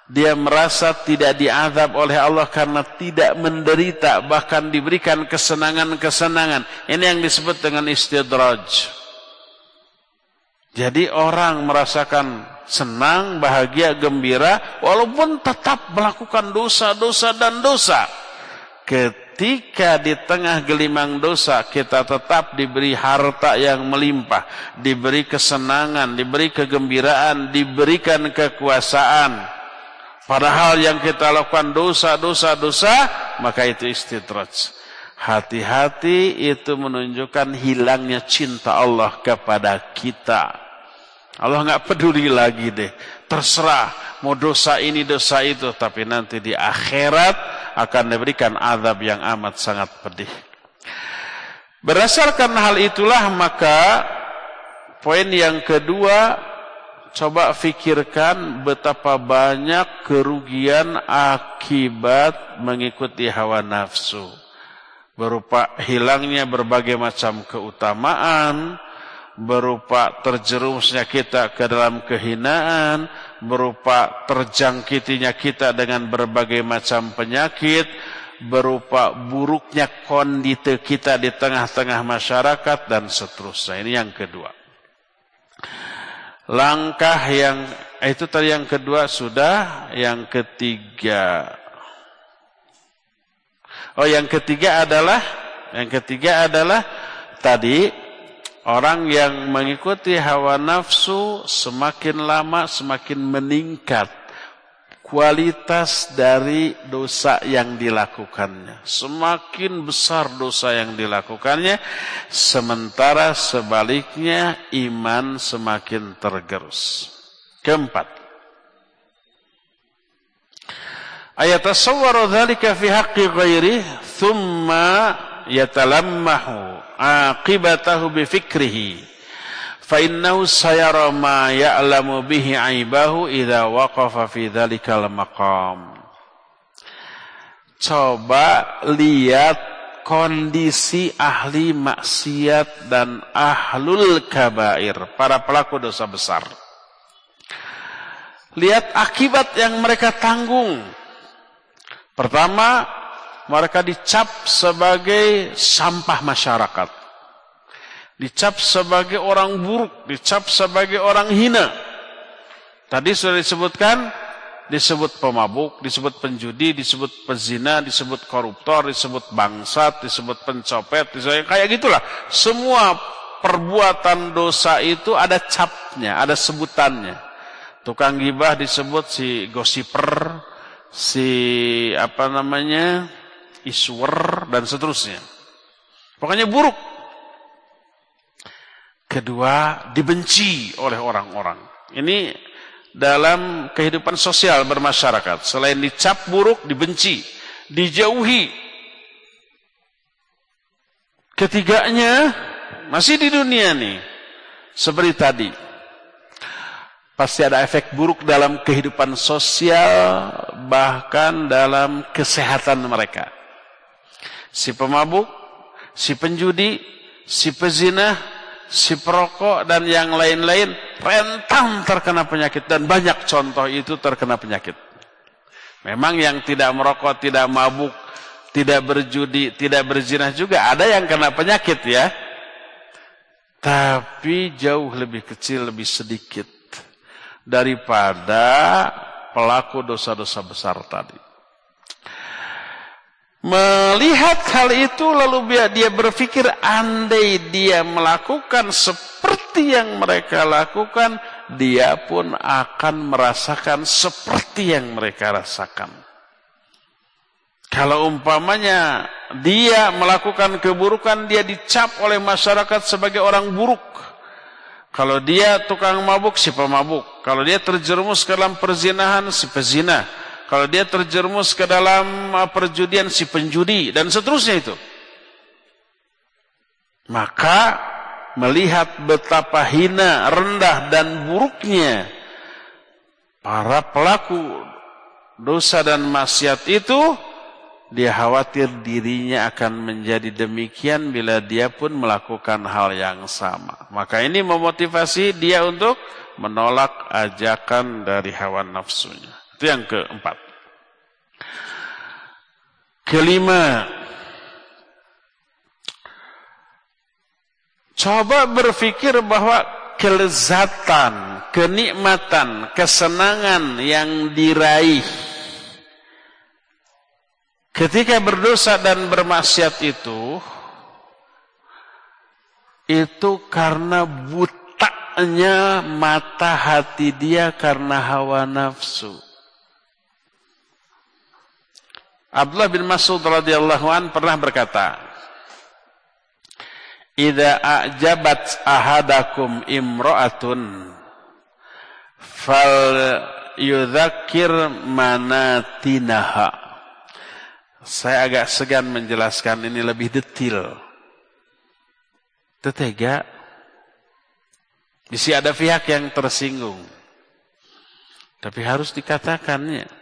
Dia merasa tidak diazab oleh Allah karena tidak menderita, bahkan diberikan kesenangan-kesenangan. Ini yang disebut dengan istidraj. Jadi orang merasakan senang, bahagia, gembira, walaupun tetap melakukan dosa-dosa dan dosa. Ketika di tengah gelimang dosa, kita tetap diberi harta yang melimpah, diberi kesenangan, diberi kegembiraan, diberikan kekuasaan Padahal yang kita lakukan dosa-dosa-dosa, maka itu istidraj. Hati-hati itu menunjukkan hilangnya cinta Allah kepada kita. Allah nggak peduli lagi deh. Terserah mau dosa ini dosa itu, tapi nanti di akhirat akan diberikan azab yang amat sangat pedih. Berdasarkan hal itulah maka poin yang kedua Coba fikirkan betapa banyak kerugian akibat mengikuti hawa nafsu. Berupa hilangnya berbagai macam keutamaan, berupa terjerumusnya kita ke dalam kehinaan, berupa terjangkitinya kita dengan berbagai macam penyakit, berupa buruknya kondisi kita di tengah-tengah masyarakat dan seterusnya. Ini yang kedua. Langkah yang itu tadi yang kedua sudah, yang ketiga. Oh, yang ketiga adalah yang ketiga adalah tadi orang yang mengikuti hawa nafsu semakin lama semakin meningkat kualitas dari dosa yang dilakukannya. Semakin besar dosa yang dilakukannya, sementara sebaliknya iman semakin tergerus. Keempat. Ayat tasawwaru dhalika fi haqqi ghairi thumma yatalammahu aqibatahu bi fikrihi fa innahu sayara ma ya'lamu bihi aibahu idza waqafa fi dzalikal maqam. Coba lihat kondisi ahli maksiat dan ahlul kabair para pelaku dosa besar. Lihat akibat yang mereka tanggung. Pertama mereka dicap sebagai sampah masyarakat Dicap sebagai orang buruk, dicap sebagai orang hina. Tadi sudah disebutkan, disebut pemabuk, disebut penjudi, disebut pezina, disebut koruptor, disebut bangsat, disebut pencopet, disebut kayak gitulah. Semua perbuatan dosa itu ada capnya, ada sebutannya. Tukang gibah disebut si gosiper, si apa namanya, iswer dan seterusnya. Pokoknya buruk. Kedua, dibenci oleh orang-orang. Ini dalam kehidupan sosial bermasyarakat. Selain dicap buruk, dibenci, dijauhi. Ketiganya, masih di dunia nih. Seperti tadi. Pasti ada efek buruk dalam kehidupan sosial, bahkan dalam kesehatan mereka. Si pemabuk, si penjudi, si pezina, si perokok dan yang lain-lain rentan terkena penyakit dan banyak contoh itu terkena penyakit. Memang yang tidak merokok, tidak mabuk, tidak berjudi, tidak berzina juga ada yang kena penyakit ya. Tapi jauh lebih kecil, lebih sedikit daripada pelaku dosa-dosa besar tadi. Melihat hal itu lalu dia berpikir andai dia melakukan seperti yang mereka lakukan, dia pun akan merasakan seperti yang mereka rasakan. Kalau umpamanya dia melakukan keburukan, dia dicap oleh masyarakat sebagai orang buruk. Kalau dia tukang mabuk, si pemabuk. Kalau dia terjerumus ke dalam perzinahan, si pezina. Kalau dia terjerumus ke dalam uh, perjudian si penjudi dan seterusnya itu. Maka melihat betapa hina, rendah dan buruknya para pelaku dosa dan maksiat itu, dia khawatir dirinya akan menjadi demikian bila dia pun melakukan hal yang sama. Maka ini memotivasi dia untuk menolak ajakan dari hawa nafsunya. Itu yang keempat. Kelima, coba berpikir bahwa kelezatan, kenikmatan, kesenangan yang diraih ketika berdosa dan bermaksiat itu itu karena butanya mata hati dia karena hawa nafsu. Abdullah bin Mas'ud radhiyallahu an pernah berkata, "Idza a'jabat ahadakum imra'atun fal yudzakkir manatinaha." Saya agak segan menjelaskan ini lebih detail. Tetega. Bisa ada pihak yang tersinggung. Tapi harus dikatakannya.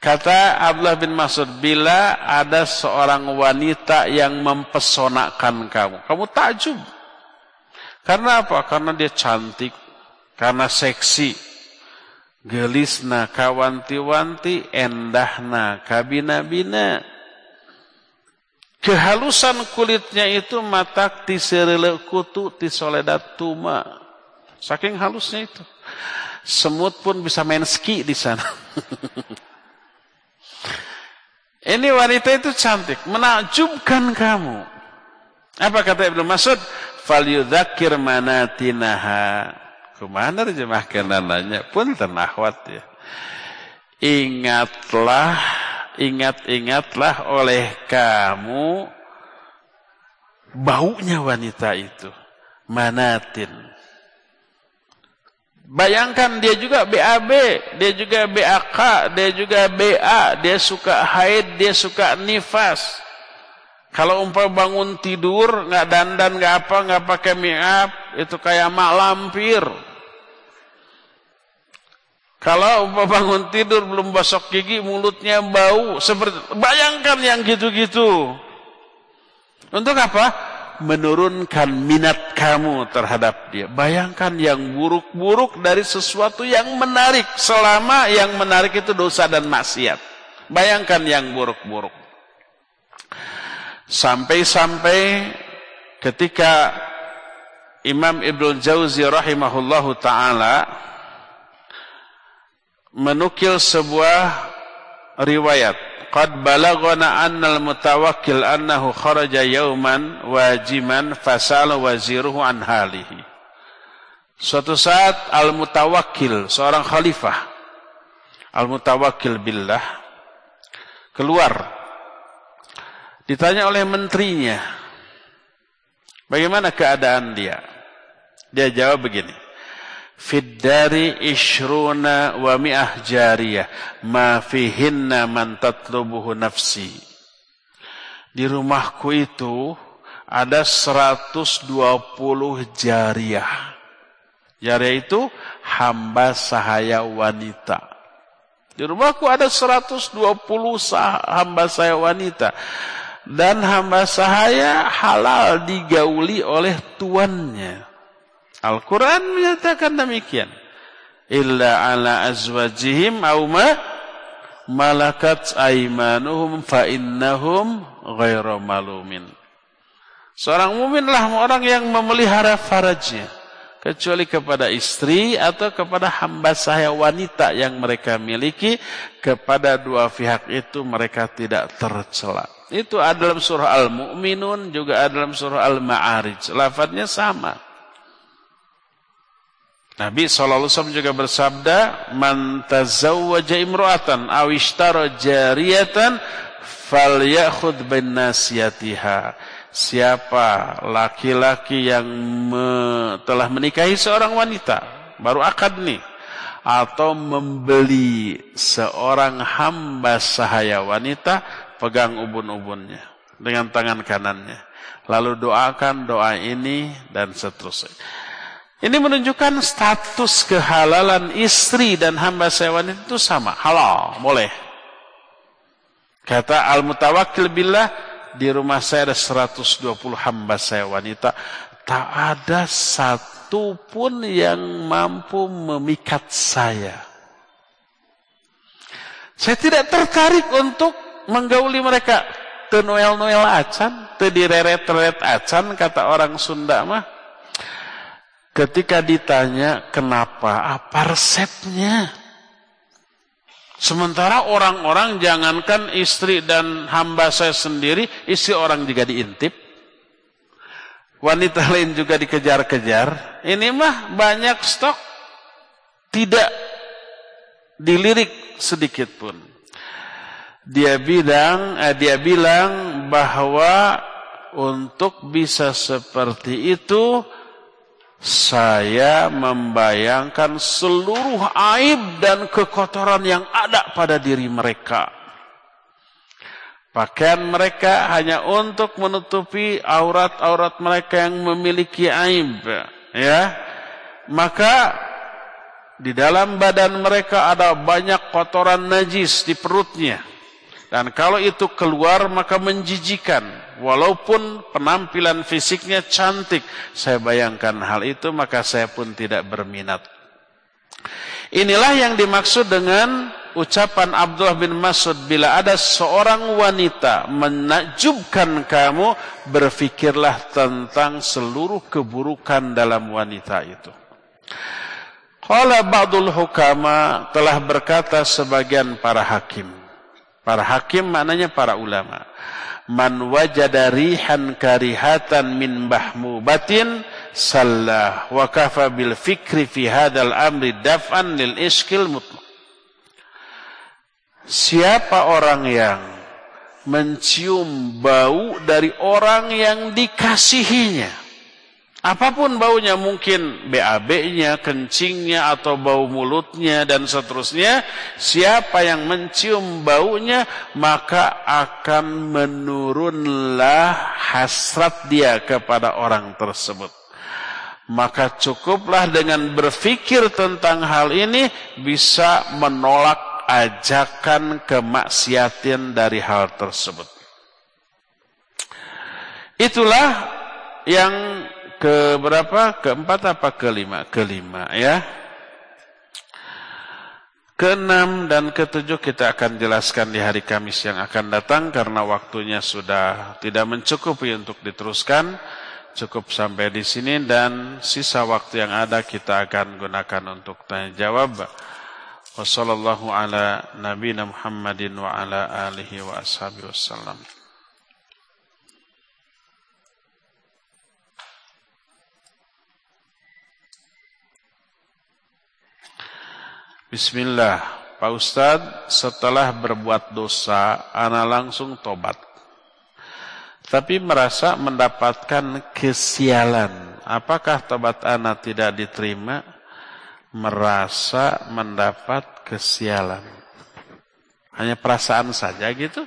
Kata Abdullah bin Mas'ud, bila ada seorang wanita yang mempesonakan kamu, kamu takjub. Karena apa? Karena dia cantik, karena seksi, gelisna kawanti-wanti, endahna kabina-bina. Kehalusan kulitnya itu mata tiserele kutu tisoledat tuma. Saking halusnya itu. Semut pun bisa main ski di sana. *laughs* Ini wanita itu cantik, menakjubkan kamu. Apa kata Ibnu Mas'ud? Falyudzakir manatinaha. Ke mana terjemahkan nanya? Pun tenahwat ya. Ingatlah, ingat-ingatlah oleh kamu baunya wanita itu. Manatin. Bayangkan dia juga BAB, dia juga BAK, dia juga BA, dia suka haid, dia suka nifas. Kalau umpah bangun tidur, nggak dandan, nggak apa, nggak pakai make itu kayak mak lampir. Kalau umpah bangun tidur belum basok gigi, mulutnya bau. Seperti bayangkan yang gitu-gitu. Untuk apa? Menurunkan minat kamu terhadap dia. Bayangkan yang buruk-buruk dari sesuatu yang menarik. Selama yang menarik itu dosa dan maksiat. Bayangkan yang buruk-buruk. Sampai-sampai ketika Imam Ibnu Jauzi rahimahullahu taala menukil sebuah riwayat qad balagana anna al-mutawakkil annahu kharaja yawman wajiman fasala waziruhu an halihi. Suatu saat al-mutawakkil seorang khalifah al-mutawakkil billah keluar. Ditanya oleh menterinya bagaimana keadaan dia? Dia jawab begini Fiddari ishruna wa mi'ah jariyah ma fihinna man tatlubuhu nafsi. Di rumahku itu ada 120 jariyah. Jariyah itu hamba sahaya wanita. Di rumahku ada 120 hamba sahaya wanita. Dan hamba sahaya halal digauli oleh tuannya. Al-Quran menyatakan demikian. Illa ala azwajihim au ma malakat aimanuhum fa innahum ghairu malumin. Seorang muminlah orang yang memelihara farajnya kecuali kepada istri atau kepada hamba sahaya wanita yang mereka miliki kepada dua pihak itu mereka tidak tercela. Itu ada dalam surah Al-Mu'minun juga ada dalam surah Al-Ma'arij. Lafadznya sama. Nabi SAW juga bersabda, "Man tazawwaja imra'atan aw ishtara jariyatan falyakhudh bin nasiyatiha." Siapa laki-laki yang me, telah menikahi seorang wanita, baru akad nih, atau membeli seorang hamba sahaya wanita, pegang ubun-ubunnya dengan tangan kanannya. Lalu doakan doa ini dan seterusnya. Ini menunjukkan status kehalalan istri dan hamba sewan itu sama. Halal, boleh. Kata Al-Mutawakkil Billah, di rumah saya ada 120 hamba saya wanita. Tak ada satu pun yang mampu memikat saya. Saya tidak tertarik untuk menggauli mereka. Tenuel-nuel acan, tedireret-reret acan, kata orang Sunda mah. Ketika ditanya kenapa, apa resepnya? Sementara orang-orang jangankan istri dan hamba saya sendiri, istri orang juga diintip. Wanita lain juga dikejar-kejar. Ini mah banyak stok. Tidak dilirik sedikit pun. Dia bilang, eh, dia bilang bahwa untuk bisa seperti itu saya membayangkan seluruh aib dan kekotoran yang ada pada diri mereka. Pakaian mereka hanya untuk menutupi aurat-aurat mereka yang memiliki aib. Ya, Maka di dalam badan mereka ada banyak kotoran najis di perutnya. Dan kalau itu keluar maka menjijikan walaupun penampilan fisiknya cantik, saya bayangkan hal itu maka saya pun tidak berminat. Inilah yang dimaksud dengan ucapan Abdullah bin Mas'ud bila ada seorang wanita menakjubkan kamu berfikirlah tentang seluruh keburukan dalam wanita itu. Qala ba'dul hukama telah berkata sebagian para hakim. Para hakim maknanya para ulama man wajada rihan karihatan min bahmubatin sallah. Wa kafa bil fikri fi hadzal amri daf'an lil iskil mutlaq Siapa orang yang mencium bau dari orang yang dikasihinya Apa pun baunya mungkin BAB-nya, kencingnya atau bau mulutnya dan seterusnya. Siapa yang mencium baunya maka akan menurunlah hasrat dia kepada orang tersebut. Maka cukuplah dengan berfikir tentang hal ini bisa menolak ajakan kemaksiatan dari hal tersebut. Itulah yang ke berapa? Keempat apa kelima? Kelima ya. Keenam dan ketujuh kita akan jelaskan di hari Kamis yang akan datang karena waktunya sudah tidak mencukupi untuk diteruskan. cukup sampai di sini dan sisa waktu yang ada kita akan gunakan untuk tanya jawab. Wassallallahu ala nabiyina Muhammadin wa ala alihi wa ashabihi wasallam. Bismillah, Pak Ustadz setelah berbuat dosa, ana langsung tobat. Tapi merasa mendapatkan kesialan. Apakah tobat ana tidak diterima? Merasa mendapat kesialan. Hanya perasaan saja gitu?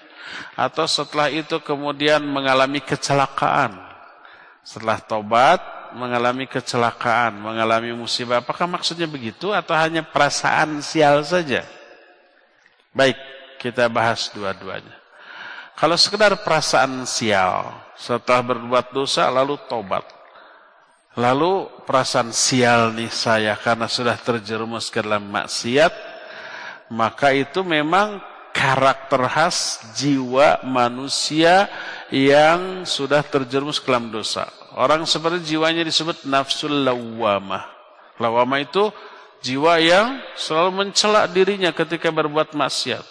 Atau setelah itu kemudian mengalami kecelakaan? Setelah tobat, mengalami kecelakaan, mengalami musibah. Apakah maksudnya begitu atau hanya perasaan sial saja? Baik, kita bahas dua-duanya. Kalau sekedar perasaan sial, setelah berbuat dosa lalu tobat. Lalu perasaan sial nih saya karena sudah terjerumus ke dalam maksiat, maka itu memang karakter khas jiwa manusia yang sudah terjerumus ke dalam dosa. Orang seperti jiwanya disebut nafsul lawamah. Lawamah itu jiwa yang selalu mencela dirinya ketika berbuat maksiat.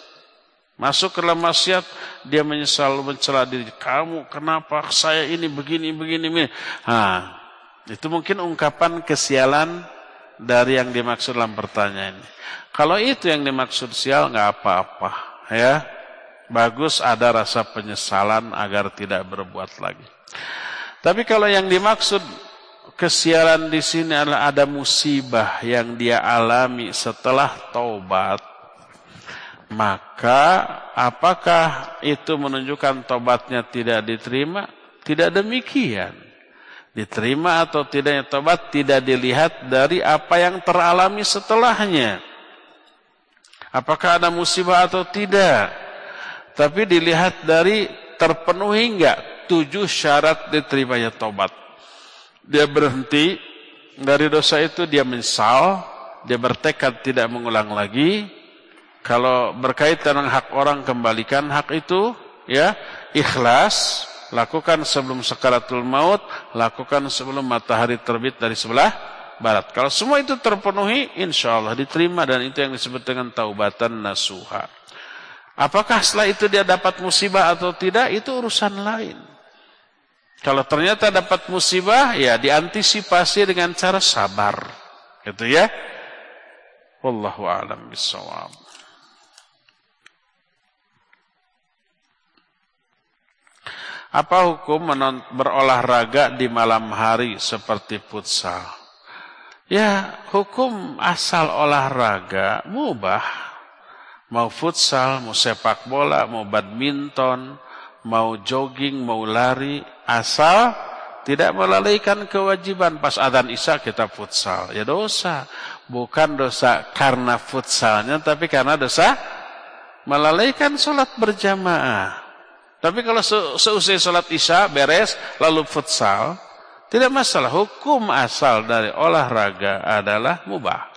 Masuk ke dalam maksiat, dia menyesal mencela diri. Kamu kenapa saya ini begini, begini, begini. Nah, itu mungkin ungkapan kesialan dari yang dimaksud dalam pertanyaan ini. Kalau itu yang dimaksud sial, nggak apa-apa. ya Bagus ada rasa penyesalan agar tidak berbuat lagi. Tapi kalau yang dimaksud kesialan di sini adalah ada musibah yang dia alami setelah taubat, maka apakah itu menunjukkan tobatnya tidak diterima? Tidak demikian. Diterima atau tidaknya tobat tidak dilihat dari apa yang teralami setelahnya. Apakah ada musibah atau tidak? Tapi dilihat dari terpenuhi enggak tujuh syarat diterimanya tobat. Dia berhenti dari dosa itu, dia menyesal, dia bertekad tidak mengulang lagi. Kalau berkaitan dengan hak orang, kembalikan hak itu, ya, ikhlas, lakukan sebelum sekaratul maut, lakukan sebelum matahari terbit dari sebelah barat. Kalau semua itu terpenuhi, insya Allah diterima dan itu yang disebut dengan taubatan nasuha. Apakah setelah itu dia dapat musibah atau tidak, itu urusan lain. Kalau ternyata dapat musibah, ya diantisipasi dengan cara sabar. Gitu ya. Wallahu a'lam bishawab. Apa hukum berolahraga di malam hari seperti futsal? Ya, hukum asal olahraga mubah. Mau futsal, mau sepak bola, mau badminton, mau jogging, mau lari, asal tidak melalaikan kewajiban pas adzan isya kita futsal. Ya dosa. Bukan dosa karena futsalnya, tapi karena dosa melalaikan sholat berjamaah. Tapi kalau seusai sholat isya beres lalu futsal, tidak masalah. Hukum asal dari olahraga adalah mubah.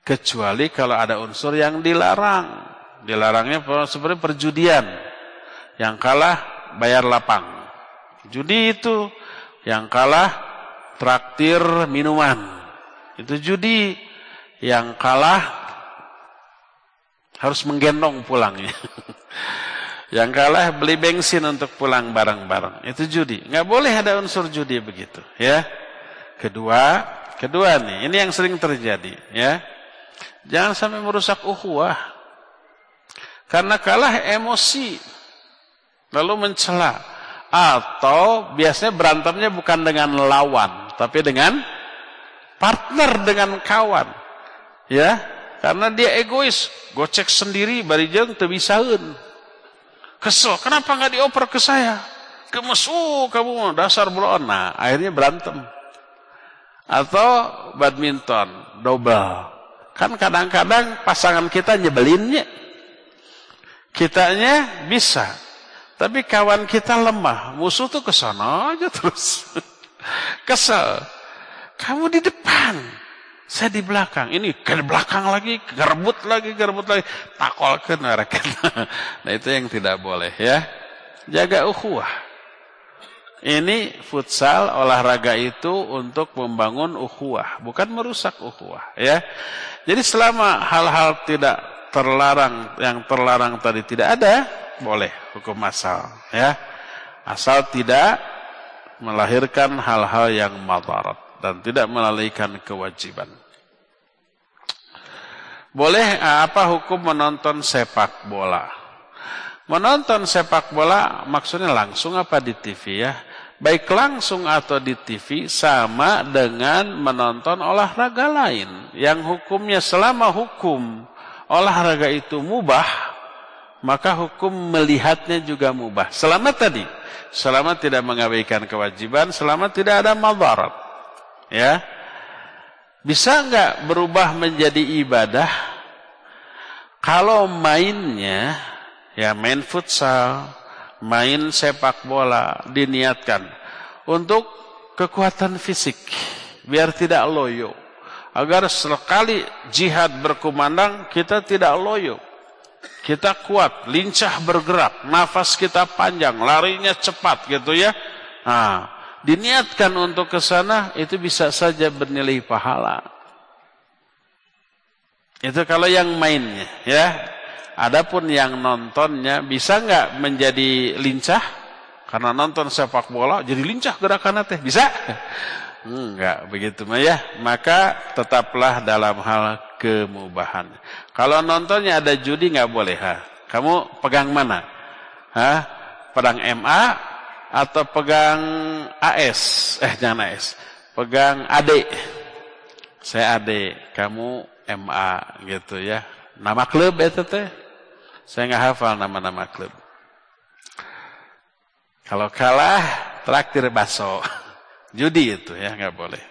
Kecuali kalau ada unsur yang dilarang. Dilarangnya seperti perjudian yang kalah bayar lapang. Judi itu yang kalah traktir minuman. Itu judi yang kalah harus menggendong pulangnya. *laughs* yang kalah beli bensin untuk pulang bareng-bareng. Itu judi. Nggak boleh ada unsur judi begitu, ya. Kedua, kedua nih, ini yang sering terjadi, ya. Jangan sampai merusak ukhuwah. Karena kalah emosi lalu mencela. Atau biasanya berantemnya bukan dengan lawan tapi dengan partner dengan kawan. Ya karena dia egois. Gocek sendiri bari jeung teu bisaeun kesel kenapa nggak dioper ke saya? Kemesu kamu dasar bulan nah akhirnya berantem. Atau badminton double. Kan kadang-kadang pasangan kita nyebelinnya. Kitanya bisa tapi kawan kita lemah, musuh tuh ke sana aja terus. *laughs* Kesel. Kamu di depan, saya di belakang. Ini ke belakang lagi, gerbut lagi, gerbut lagi. Takol ke *laughs* Nah itu yang tidak boleh ya. Jaga ukhuwah. Ini futsal olahraga itu untuk membangun ukhuwah, bukan merusak ukhuwah, ya. Jadi selama hal-hal tidak terlarang yang terlarang tadi tidak ada, boleh hukum asal, ya. Asal tidak melahirkan hal-hal yang madarat dan tidak melalaikan kewajiban. Boleh apa hukum menonton sepak bola? Menonton sepak bola maksudnya langsung apa di TV ya? baik langsung atau di TV sama dengan menonton olahraga lain yang hukumnya selama hukum olahraga itu mubah maka hukum melihatnya juga mubah. Selama tadi. Selama tidak mengabaikan kewajiban selama tidak ada madarat. Ya. Bisa enggak berubah menjadi ibadah? Kalau mainnya ya main futsal main sepak bola diniatkan untuk kekuatan fisik biar tidak loyo. Agar sekali jihad berkumandang kita tidak loyo kita kuat lincah bergerak nafas kita panjang larinya cepat gitu ya nah diniatkan untuk ke sana itu bisa saja bernilai pahala itu kalau yang mainnya ya Adapun yang nontonnya bisa nggak menjadi lincah? Karena nonton sepak bola jadi lincah gerakannya teh. Bisa? Enggak begitu ya. Maka tetaplah dalam hal kemubahan. Kalau nontonnya ada judi nggak boleh ha. Kamu pegang mana? Hah? Pedang MA atau pegang AS? Eh jangan AS. Pegang AD. Saya AD, kamu MA gitu ya. Nama klub itu teh saya nggak hafal nama-nama klub. Kalau kalah, traktir baso. *laughs* Judi itu ya, nggak boleh.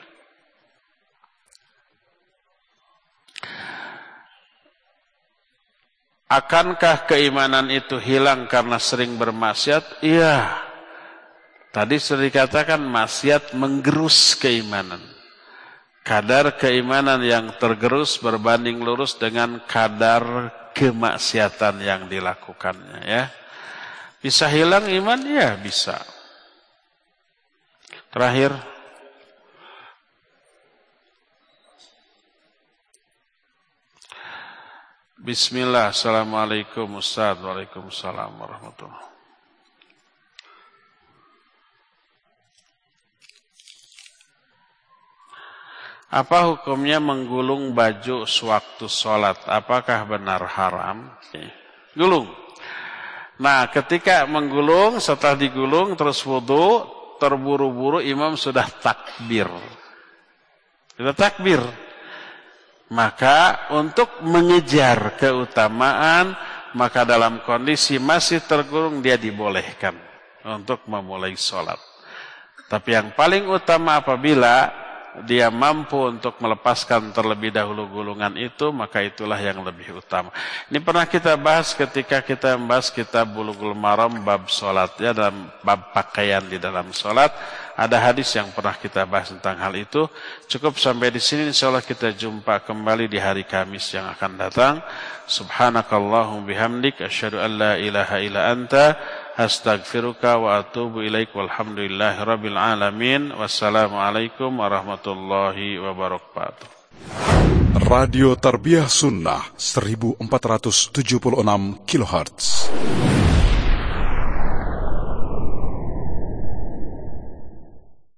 Akankah keimanan itu hilang karena sering bermaksiat? Iya. Tadi sudah dikatakan maksiat menggerus keimanan. Kadar keimanan yang tergerus berbanding lurus dengan kadar kemaksiatan yang dilakukannya ya. Bisa hilang iman? Ya, bisa. Terakhir Bismillah, Assalamualaikum Ustaz, Waalaikumsalam warahmatullahi Apa hukumnya menggulung baju sewaktu sholat? Apakah benar haram? Gulung. Nah, ketika menggulung, setelah digulung, terus wudhu, terburu-buru imam sudah takbir. Sudah takbir. Maka untuk mengejar keutamaan, maka dalam kondisi masih tergulung, dia dibolehkan untuk memulai sholat. Tapi yang paling utama apabila dia mampu untuk melepaskan terlebih dahulu gulungan itu, maka itulah yang lebih utama. Ini pernah kita bahas ketika kita membahas kita bulughul maram bab solat ya dalam bab pakaian di dalam solat. Ada hadis yang pernah kita bahas tentang hal itu. Cukup sampai di sini insya Allah kita jumpa kembali di hari Kamis yang akan datang. Subhanakallahum bihamdik asyhadu an la ilaha illa anta astaghfiruka wa atubu ilaik walhamdulillahi rabbil alamin wassalamualaikum warahmatullahi wabarakatuh Radio Tarbiyah Sunnah 1476 kHz